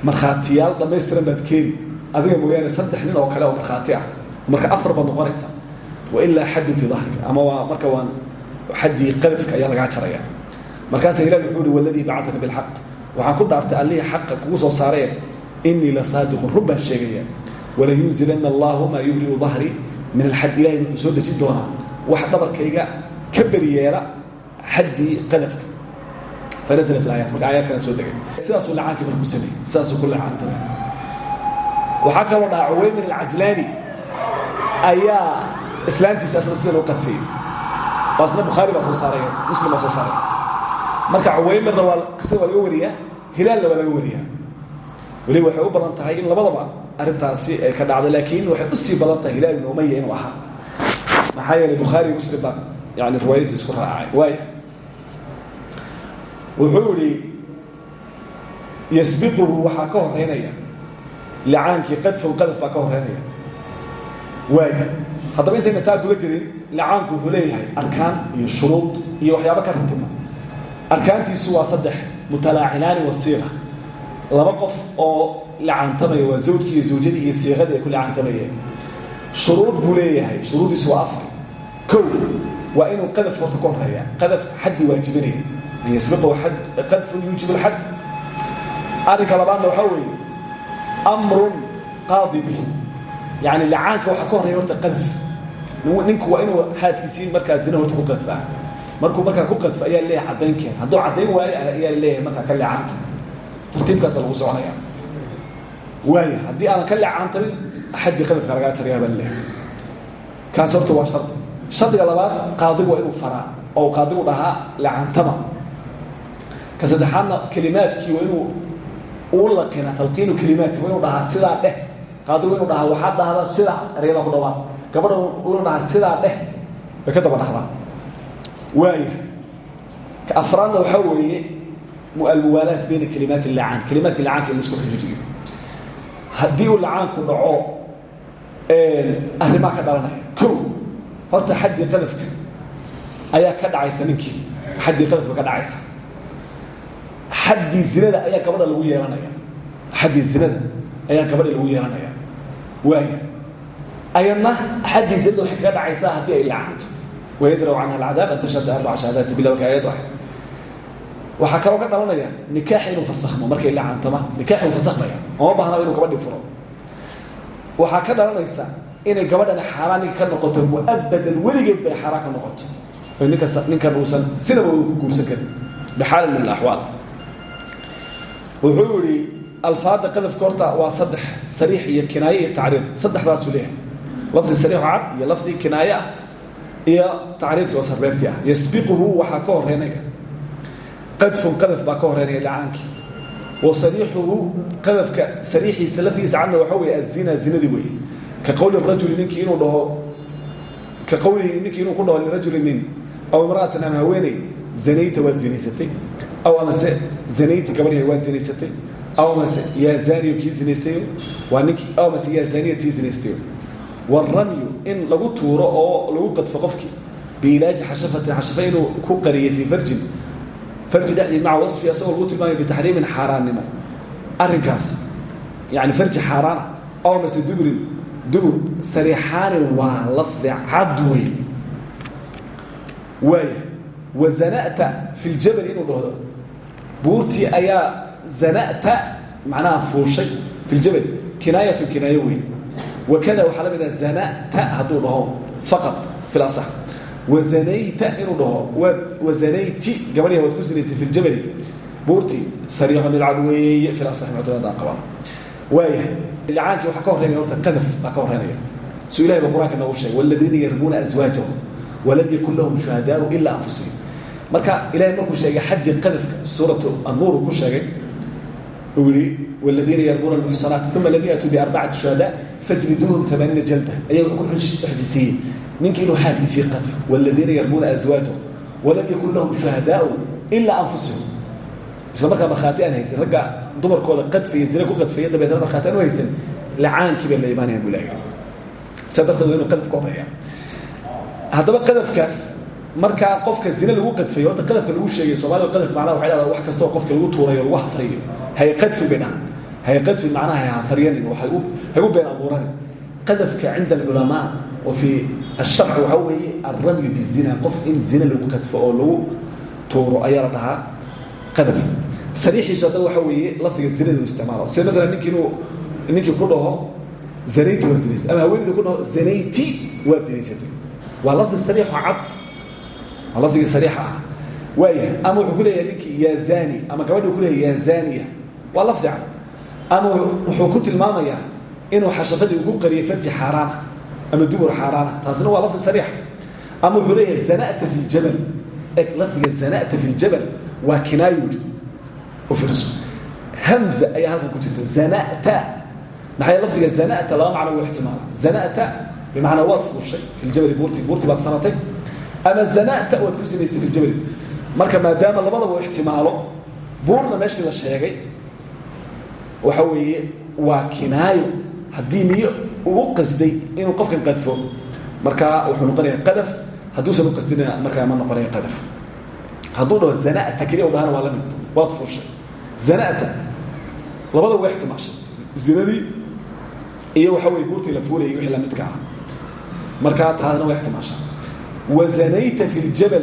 markhaatiyaal dhamaystiran baad keeni adiga mooyaane saddex nin oo kale oo markhaati ah. Marka afar baad noqonaysaa wailaa xaddun fii dahrika ama waa marka waan xaddii qadafka ayaa lagaa jaraya. Markaasa ilah wuxuu uhi waladii bacaka bilxaq waxaan ku dhaartay allihii xaqa kugu soo saareen inii la saadiqun. Run baan sheegaya walayunzilana allahu maa yubriu dahri min alxad ilahay wuxuu soo dejin doonaa wax dhabarkayga ka beri yeela xaddii qadafka fanaزlat aayat marka aayaadkana soo degay. Sidaasuu lacaankii marku sameeyey. Sidaasuu ku lacaantay waxaa kaloo dhaha cuwaymin alcajlaani ayaa islaantiisa asna sidan u qadfayey oo asna bukhaari baa soo saaray muslim baa soo marka cuwaymirna waa qisada waa laga wariyaa hilaalna waa laga wariyaa. Weliba waxay u badan tahay in labadaba arrintaasi ay ka dhacday laakiin waxay u sii badan tahay hilaal ibn umaya inuu ahaa. Maxaa yeelay bukhaari muslim baa yani riwaayadiisa isku raacay. Waaya wuxuu ihi yasbiquhu waxaa ka horeynaya lacaankii qadfow qadaf baa ka horeynaya waaya haddaba intayna taa guda gelin lacaanku wuxuu leeyahay arkaan iyo shuruud iyo waxyaabo ka ratiba arkaantiisu waa saddex mutalaacinaani wasiiqa laba qof oo lacaantamaya waa zawjkii iyo zawjadii iyo siiqadii ay ku lacaantamayeen shuruud buu leeyahay shuruuddiisu waa afar kow waa inuu qadaf horta ka horreeya qadaf xaddi waajibinaya an yasbiqahu qadfun yuujibu lxadd arrinka labaadna waxaa weeye amrun qaadi bih yani lacaanka waxaa ka horreeya horta qadaf. Ninku waa inuu xaaskiisii markaa zina horta ku qadfaa markuu markaa ku qadfo ayaa leeyahay caddayn keen. Hadduu caddayn waayo ayaa leeyahay markaa ka leecaanta tartiibkaasa lagu soconaya. Waaya haddii aanan ka leecaantamin xaddii qadafka lagaa jarayaa baa leeyahay. Kaas horta waa shardi shardiga labaad qaadigu waa inuu faraa. Oo qaadigu dhahaa leecaantama ka saddexaadna kelimaadkii waa inuu uu laqina talqiinu kelimaati waa inuu dhahaa sidaa dheh. Qaadigu inuu dhahaa waxaad dhahdaa sidaa eryadaa ku dhawaan gabadha inuu dhahaa sidaa dheh. Ka daba dhahdaa waaya afraadna waxaa weeye almuwaalaat bayna kalimaat lacaan kalimaadka lacaanka in la isku xiriiriyo haddii uu lacaanku dhaco arrimaa ka dhalanaya. Kow horta xaddii qadafka ayaa ka dhacaysa ninkii. Xaddii qadafka ka dhacaysa xaddii zinada ayaa gabadha lagu yeelanaya xaddii zinada ayaa gabadha lagu yeelanaya waaya ayadna xaddii zinada waxay kaga dhacaysaa haddii ay lacanto wayadraw canha alcadaab an tashhada arbaca shahaadaati bilawka ayad ah waxaa kaloo ka dhalanaya nikaax inuu fasakhmo markay lacantama nikaax uu fasakhmaya. Oma baahnaba inuu gabadhii furo? Waxaa ka dhalanaysa inay gabadhani xaaraan ka noqoto muabadan weligeed bay xaaraan ka noqoto. Ninka uusan sinaba ku guursan karin. Bixaalin min alaxwaal wuxuu yihi alfaada qadafka horta waa saddex sariix iyo kinaaye iyo tacriid. Saddexdaasuu leeyahay. Lafdi sariixo cad iyo lafdi kinaaye iyo tacriidka oo sarbeebti ah. Yasbiquhu waxaa ka horeynaya qadfun qadaf baa ka horeynaya lacaankii wa sariixuhu qadafka sariixiisa lafdigiisa cadna waxaa weeye azina zinadii weeye. Ka qowli rajuli ninkii inuu dhaho ka qowlihi ninkii inuu ku dhaho lirajuli nin aw imra'atan ama haweeney zanayta waad zinaysatay aw amase zanayti gabadhiha waad zinaysatay. Aw amase yaa zaniyo kii zinaystayo waa ninkii aw amase yaa zaniya tii zinaystayo waramyu in lagu tuuro oo lagu qadfo qofkii biilaaji xashafatin xashafa inuu ku qariyay fii farjin. Farji dhexdii maca wasfi asagoo lagu tilmaamay bitaxriimin xaaraannimo. Arrinkaas yani farji xaaraana aw amase duburin dubur sariixaani waa lafdi cad wey wa zana'ta fi ljabali inuu dhahdo. Buurtii ayaa zana'ta macnaha fuushay fi ljabal kinaayatu kinaayo weyn. Wakada waxaa la mid zana'ta hadduu dhaho faqad fi lasax wazanayta inuu dhaho wazanayti gabadhiha waad ku sinaystay fi ljabali buurtii sariixu midcad weeye fi lasax muctamadaan qabaan waayahay lacaankii waxaa ka horreynaya horta qadaf baa ka horreynaya. Suu ilahay ba qur'aanka noogu sheegay waladiina yarmuuna aswaajahum walam yakun lahum shuhadaau ilaa anfusihim marka ilahay markuu sheegay xaddii qadafka suuratu annuur uu ku sheegay uu yihi waladiina yarmuuna almuxsanaat uma lam yatuu biarbacati shuhadaa fajliduuhum amaaniina jalda. Ayaa wuxuu ku xujisiiyey ninkii inuu xaaskiisii qadfo waladiina yarmuuna aswaajahum walam yakun lahum shuhadaau ilaa anfusihim isla markaa markhaati aan haysan ragga dumarkooda qadfaya ku qadfaya dabeetna markhaati aan u haysan lacaankii bay la imaanayaan bu ilahay saa darteed markaa qofka zine lagu qadfayo horta qadafka lagu sheegay soomaalida qadaf macnaha waxay dhahdaa wax kastoo qofka lagu tuurayo lagu hafrayo hay qadfin bay dhahaan hay qadfin macnaha hay hafaryanin waxay u hay u been abuuranin qadafka cinda alculamaa wa fi asharc waxaa weeye alramyu bizina. Qof in zine lagu qadfo oo lagu tuuro ayaa la dhahaa qadaf. Sariixiisu haddaba waxaa weeye lafdiga zinada u isticmaalo. Sida maalan ninkii inuu ninkii ku dhaho zanayti waad zinaysay ama haweeneyda ku dhaho zanayti waad zinaysatay. Waa lafdi sariixo cad waa lafdigii sariixa ah. Waayahay ama wuxuu ku leeyahay ninkii yaa zani ama gabadhi ku leeyahay yaa zaniya waa lafdi cad ama wuxuu ku tilmaamayaa inuu xashafadii ugu qariyay farji xaaraana ama dubur xaaraana. Taasina waa lafdi sariixa ama wuxuu leeyahay zana'ta fi ljabal eg lafdiga zana'ta fi ljabal waa kinaayo u fiirso. Hamza ayaa halkan ku jirta. Zana'ta. Maxay lafdiga zana'ta laba macno u ixtimaala zana'ta bimacnaa waad fuushay. Fi ljabali buurti buurti baad sanatay ama zana'ta waad ku sinaystay fi ljabali marka maadaama labadaba ixtimaalo buurna meeshii la sheegay waxa weeye waa kinaayo haddii niyo uu qasday inuu qofkan qadfo markaa wuxuu noqonaya qadaf hadduusan u qasdina markaa ma noqonaya qadaf hadduu dhaho zana'ta keliya u dhahana waa mid waad fuushay zana'ta labada waa ixtimaashay zinadii iyo waxa weye buurtii la fuulayay wixii la midka ah markaa taadana waa ixtimaasha wazanayta fi ljabal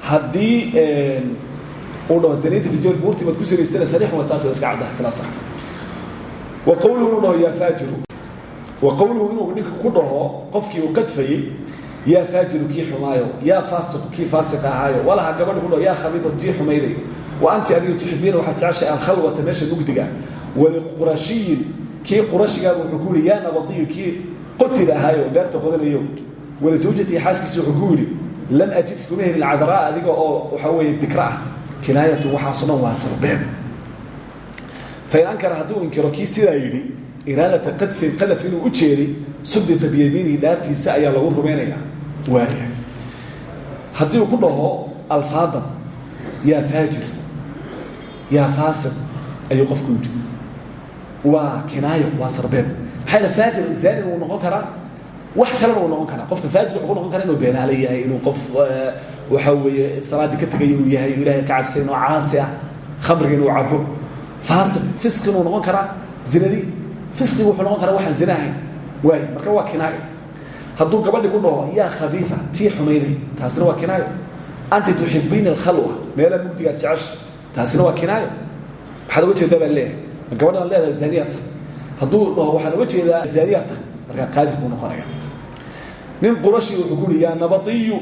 haddii uu dhaho zanayta fi ljabal buurtii baad ku sinaystana sariixun wa taas waa iska caddahay fil asax wa qowluhu inuu dhaho yaa faajiru wa qowluhu inuu ninka ku dhaho qofkii uu qadfayey yaa faajiru kii xumaayo yaa faasiqu kii faasiq ahaayo walaha gabadhi ku dhaho yaa khabiifatu tii xumayday wa anti adiga tuxibiina waxaad jeceshay alkhalwata meesha mugdiga waliqurashiyin kii qurashigaaba wuxuu ku yihi yaa nabadiyu kii qotida ahaayo beerta qodanayo wala zawjatii xaaskiisi wuxuu ku yidhi lam ajidka kuma helin cadraa adiga oo waxaa weeye bikra ah kinaayatu waxaaso dhan waa sarbeen fain ankara hadduu inkiro kii sidaa yidhi iraadata qadfin qadaf inuu u jeeday sudiqa biyamiinihi dhaartiisa ayaa lagu rumaynaya waaya haddii uu ku dhaho alfaadan yaa faajir yaa faasiq ayuu qofku yidhi. Waa kinaayo waa sarbeeb maxaa faajir zaanin wuu noqon karaa wax kalena uu noqon karaa. Qofka faajir wuxuu ku noqon karaa inuu beenaale yahay inuu qof waxaa weeye salaaddii ka tegay inuu yahay inuu ilahay ka cabsay inuu caasi ah khamriga inuu cabo. Faasiq fisqi inuu noqon karaa zinadii. Fisqigu wuxuu noqon karaa waxaan zina ahayn waayo marka waa kinaayo. Hadduu gabadhi ku dhaho yaa khabiifa tii xumayday taasina waa kinaayo. Anti tuxibiina alkhalwa. Meelaa mugdigaad jecesha taasina waa kinaayo. Waxaad uga jeedaa baa leeyahay. Gabadhan leedahay zaaniyata hadduu dhaho waxaan uga jeedaa zaaniyata markaa qaadif buu noqonaya nin qurashi wuxuu ku uhi yaa nabadiyu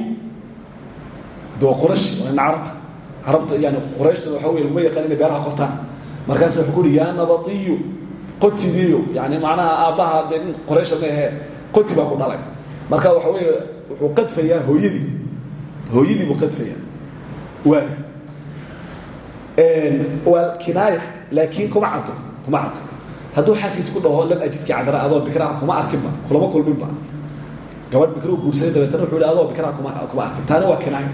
de waa qurashi waa nin carab carabta yani qurayshta waxa wey laguma yaqaan inay beeraha qotaan markaas wuxuu ku uhi yaa nabadiyu qotidiyo yani macnaha aabbaha dee nin quraysha ma ahee qoti baa ku dhalay. Marka waxa weeye wuxuu qadfayaa hooyadii hooyadii buu qadfayaa. Waay waa kinaaya laakiin kuma caddo kuma caddo. Hadduu xaaskiis ku dhaho lam ajidki cadra adoo bikraa kuma arkinba kulama kulminba gabadh bikra guursaday dabeetana wuxuu hi adoo bikraa kuma arkin taana waa kinaayo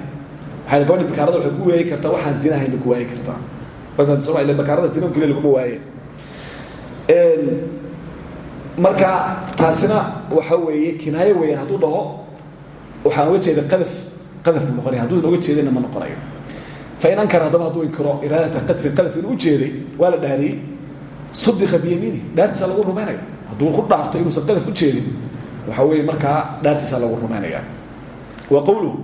waxay gabadhi bikaarada waxay ku waayi kartaa waxaan zinahayn bay ku waayi kartaa. Soma ila bikaarada zina kule laguma waaye marka taasina waxa weeye kinaayo weeyaan hadduu dhaho waxaan uga jeeda qadaf qadaf buu noqonaya hadduu oga jeedana ma noqonayo. Fain ankara haddaba hadduu inkiro iraadata qadfin qadaf inuu ujeeday waa la dhaariyey. Sudiqa biyamiini dhaartiisa lagu rumaynaya hadduu ku dhaarto inuusan qadaf ujeedin waxa weeye markaa dhaartiisa lagu rumaynaya wa qowluhu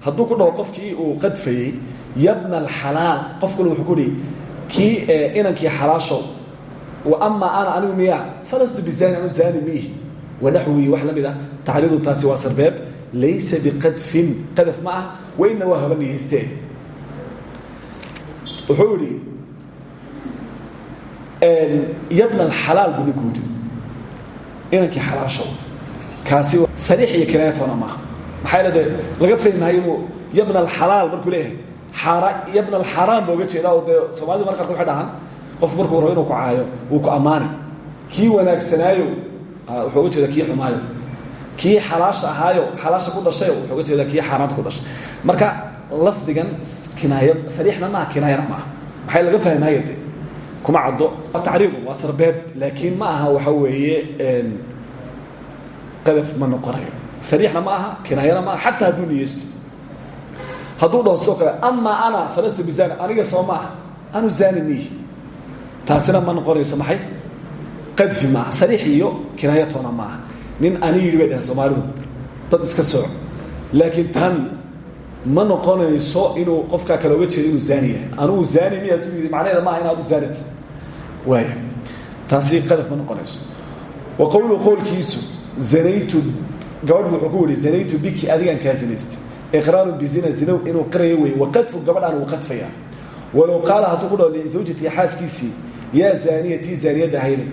hadduu ku dhaho qofkii uu qadfayey yabna alxalaal qofkuna wuxuu ku hi kii inankii xalaashow wa amaa ana anigu miyaa falastu bizani anu zani miihi wanaxwii wax la mid ah. Taasi waa sarbeeb. Laysa biqadfin qadaf ma ah. Waina waa haba niyeyste wuxuu idhi yabna alxalaal buu ninku yidhi inankii xalaashow kaasi sariix iyo kinaayatoona maaha. Maxaa dee laga fahmi maayo inuu yabna alxalaal markuu leeyahay xaara yabna alxaraam ba oga jeedaa oo dee marka qarka waxay dhahaan qofku markuu inuu ku caayo wuu ku ammaani. Kii wanaagsanaayo wuxuu uga jeedaa kii xumaayo. Kii xalaasha ahaayo xalaasha ku dhashayo wuxuu uga jeedaa kii xaaraanta ku dhashay. Marka lafdigan kinaayo sariixna maaha kinaayana maaha. Maxay laga fahmaayo de kuma caddo. Tacriidu waa laakiin ma aha waxa weeye qadaf ma noqonayo. Sariixna ma aha kinaayana ma aha xataa hadduu niyeysto. Hadduu dhaho sidoo kale amaa ana falastu bizani aniga soo maaha anu zani miihi taasina ma noqonayso maxay? Qadfi maaha sariix iyo kinaayatoona maaha nin ani yidhi bay dhaheen soomaalidu dad iska sooco laakiin tan ma noqonayso inuu qofkaa kale oga jeedo inuu zaani yahay. Anugu zaani mi hadduu yidhi macnaheeda maaha inaad u zaanita waaya taasi qadaf ma noqonayso. Wa qowluhu qowlkiisu zanaytu gabadh wuxuu ku yihi zanaytu biki adigaan kaa zinaystay iqraaru bizina zinow inuu qirayo wey waqadfu gabadhaan uu qadfayaa walow qaala hadduu ku dhaho lizawjatii xaaskiisii yaa zaaniya tii zaaniyadda ahayne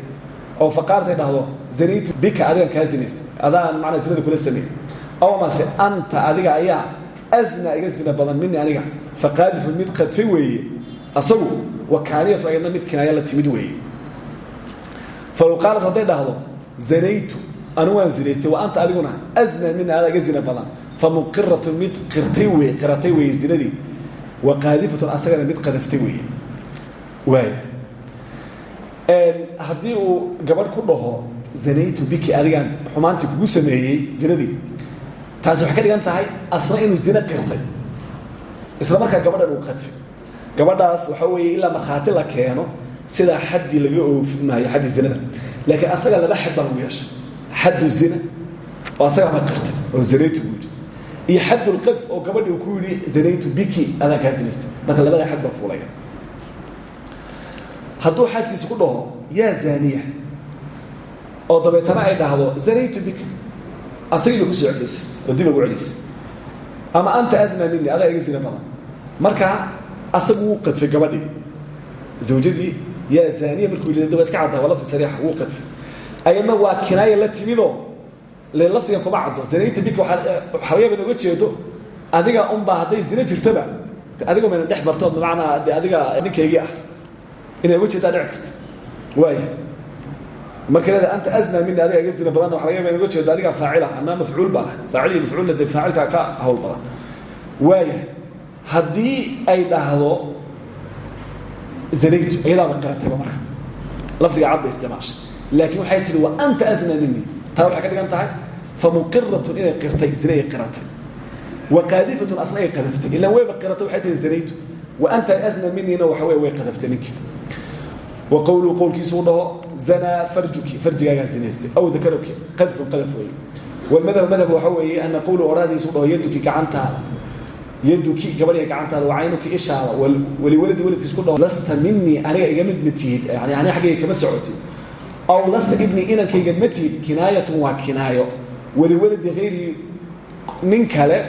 oo faqaartay dhahdo zanaytu bika adigaan kaa zinaystay adaan macnaa zinada kula sameeyey aw mase anta adiga ayaa asna iga zina badan mini aniga. Faqaadifu mid qadfay weeye. Asagu wakaaniyatu ayadna mid kinaaya la timid weeye. Falow qaalat hadday dhahdo zanaytu anu waan zinaystay wa anta adiguna asna mina adaa zina badan. Fa muqiratun mid qirtay wey qiratay weeye zinadii. Wa qaadifatun asagana mid qadaftay weeye waaya haddii uu gabadh ku dhaho zanaytu biki adigaan xumaantii kugu sameeyey zinadii. Taasi waxay ka dhigan tahay asna inuu zina qirtay. Isla markaa gabadhan uu qadfi. Gabadhaas waxa weeye ilaa markhaati la keeno sidaa xaddii laga oofmaayo xaddii zinada. Laakiin asaga laba xad baa xaddu zina. Oo asaga ma qirtay oo zanaytu guudi iyo xadulqadf oo gabadhi uu ku yidhi zanaytu biki adaan kaa zinaystay marka labada xad baa fuulaya. Hadduu xaaskiisi ku dhaho yaa zaaniya oo dabeetana ay dhahdo zanaytu bika asagiiba ku soo celisay oo dib ugu celisay. Ama anta asna mini adaa iga zina badan. Markaa asagu wuu qadfay gabadhii. Zawjadii ayadna waa kinaaya la timidoo le lafdigan kuma caddo. Zinayta bika waxaa laga inooga jeedo. Adiga unbaa hadday zina jirtaba adiga mayna dhex bartood bimacnaa de adiga ninkaygii ah. Inay uga jeedaa dhici karta waaya marka leeda anta asna mini adiga iga zina badanna waxa laga yaba inuga jeedo adigaa faacila anaa mafcuul baa ah faacil iyo mafcuulna de faacilka ka hawl badan. Waaya haddii ay dhahdo zanaytu iyadaaba qaratayba marka. Lafdiga cad bay isticmaashay laakiin waxay tihi wa anta asna mini taa waxay ka dhigan tahay famuqiratun inay qirtay zina ay qiratay. Qaadifatun asna ay qadaftay. Ilaan wayba qiratay waxay tihi zanaytu wa anta asna minina waxa wey way qadaftay ninkii wa qowluhu qowlkiisu u dhaho zanaa farjuki. Farjigaagaa zinaystay. Aw dakaruki qadfun qadaf weeye. Walmadhab madhab waxa weeye ana qowluhu odhahdiisu u dhaho yaduki gacantaada. Yaduki gabadhiga gacantaada wa caynuki ishaada. Waliwaladi waladkiis ku dhaho lasta minii aniga iga mid ma tihid. Yani ani xaggayga kama socotid aw lasta ibni inankayga ma tihid kinaayatun waa kinaayo waliwaladi hayrii nin kale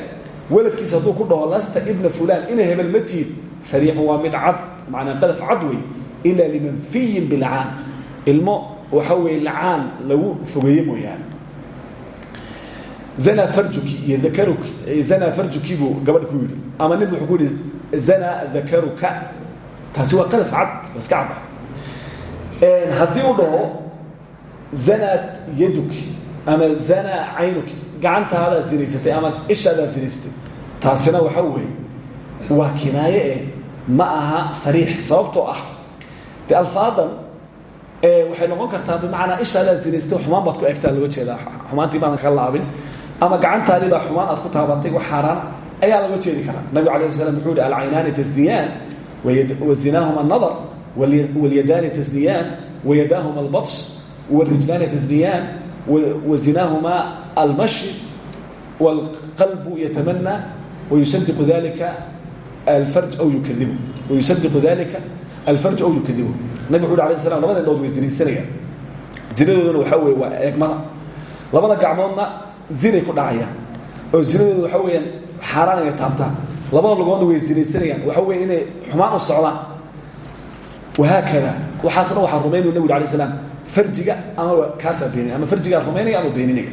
waladkiis hadduu ku dhaho ibna fulaan ina hebel ma tihid sariixun waa mid cad macnaa qadaf cad wey ilaa limanfiyin bilcaan ilmo waxa weeye lacaan lagu fogeeye mooyaane zanaa farjuki iyo dakaruki farjuki buu gabadh ku ama nin wuxuu ku yidhi zanaa taasi waa qadaf cad waa iska cadda haddii u zanaad yaduki ama zanaa caynuki gacantaadaa zinaysatay ama ishaadaa zinaysatay taasina waxa weeye waa kinaaye ma aha sariix sababtoo ah de alfaadan waxay noqon kartaa bimacnaa ishaadaa zinaystay xumaan baad ku looga jeedaa xumaantii baadan ka laabin ama gacantaadii baa xumaan aad ku taabatay wax xaaraan ayaa laga jeedi karaa nabigu alay sl slam wuxuu yihi alcaynaani tasniyaan wazinaahuma anadar walyadaani tasniyaan wayadaahuma albatsh wاrijlaani tasniyaan wazinaahuma almashi wاlqalbu yatamanى wayusadiqu dalika alfarj aw yukadibu wayusadiqu dalika alfarj aw yukadibu nabig wuxu alay slam labada indhood way zinaysanayaan zinadooduna waxaa weye waa eegmada labada gacmoodna zinay ku dhacayaan oo zinadooda waxa weeyaan xaaraan inay taabtaan labada lugoodna way zinaysanayaan waxa weeye inay xumaan u socdaan wahaakada waxaas dhan waxaa rumaynayu nabig alay slam farjiga ama kaasaa beeninaya ama farjigaa rumaynaya ama beeninaya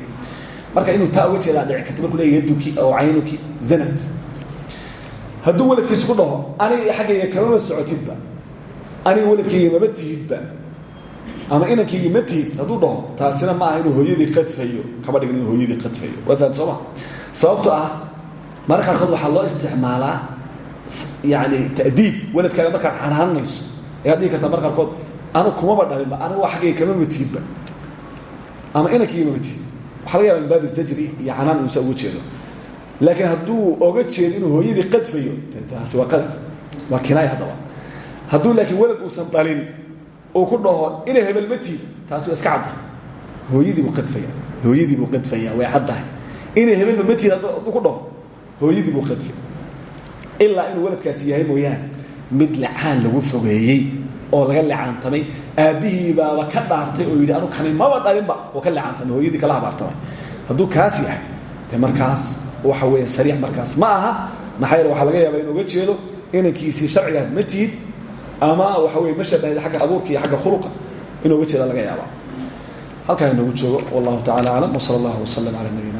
marka inuu taa uga jeedaa dhici karta markuu leeya yaduki oo caynuki zanad. Hadduu waladkiisu ku dhaho aniga xaggayga kamama socotidba? Aniga waladkayga mama tihidba? Ama inankaygi ma tihid? Hadduu dhaho taasina ma aha inuu hooyadii qadfayo. Kama dhigin inuu hooyadii qadfayo. Waaan sooma sababto ah marka qaarkood waxaa loo isticmaalaa yani ta'diib waladkaaga markaad canaanayso ayaad dhihi kartaa marka qaarkood anu kumaba dhalinba aniga waa xaggayga kamama tihidba ama inankayga mama tihid waxa laga yaba baab zajri iyo canaan inuusa jeedo. Laakiin hadduu oga jeedo inuu hooyadii qadfayo taasi waa qadaf waa kinaaya haddaba hadduu laakiin walad uusan dhalin uu ku dhaho ina hebel ma tiid taasi iska cadda. Hooyadii buu qadfaya hooyadii buu qadfaya way caddahay. Ina hebelba ma tiid hadduu ku dhaho hooyadii buu qadfay ilaa inuu waladkaasi yahay mooyaane mid lacaan lagu fogeeyey oo laga lecaantamay aabbihii baaba ka dhaartay oo yidhi anu kani maba dhalinba oo ka lecaantamay hooyadii kala habaartamay. Hadduu kaas yahay de markaas waxa weeye sariix markaas ma aha. Maxaa waxaa laga yaabaa in oga jeedo inankiisii sharcigaad ma tihid ama waxa weye ma shabahid xagga abuurka iyo khuluqa in jeeda laga yaaba halkaa inoogu joogo wallahu tacala aclam wsala allahu waslm cala nabiyina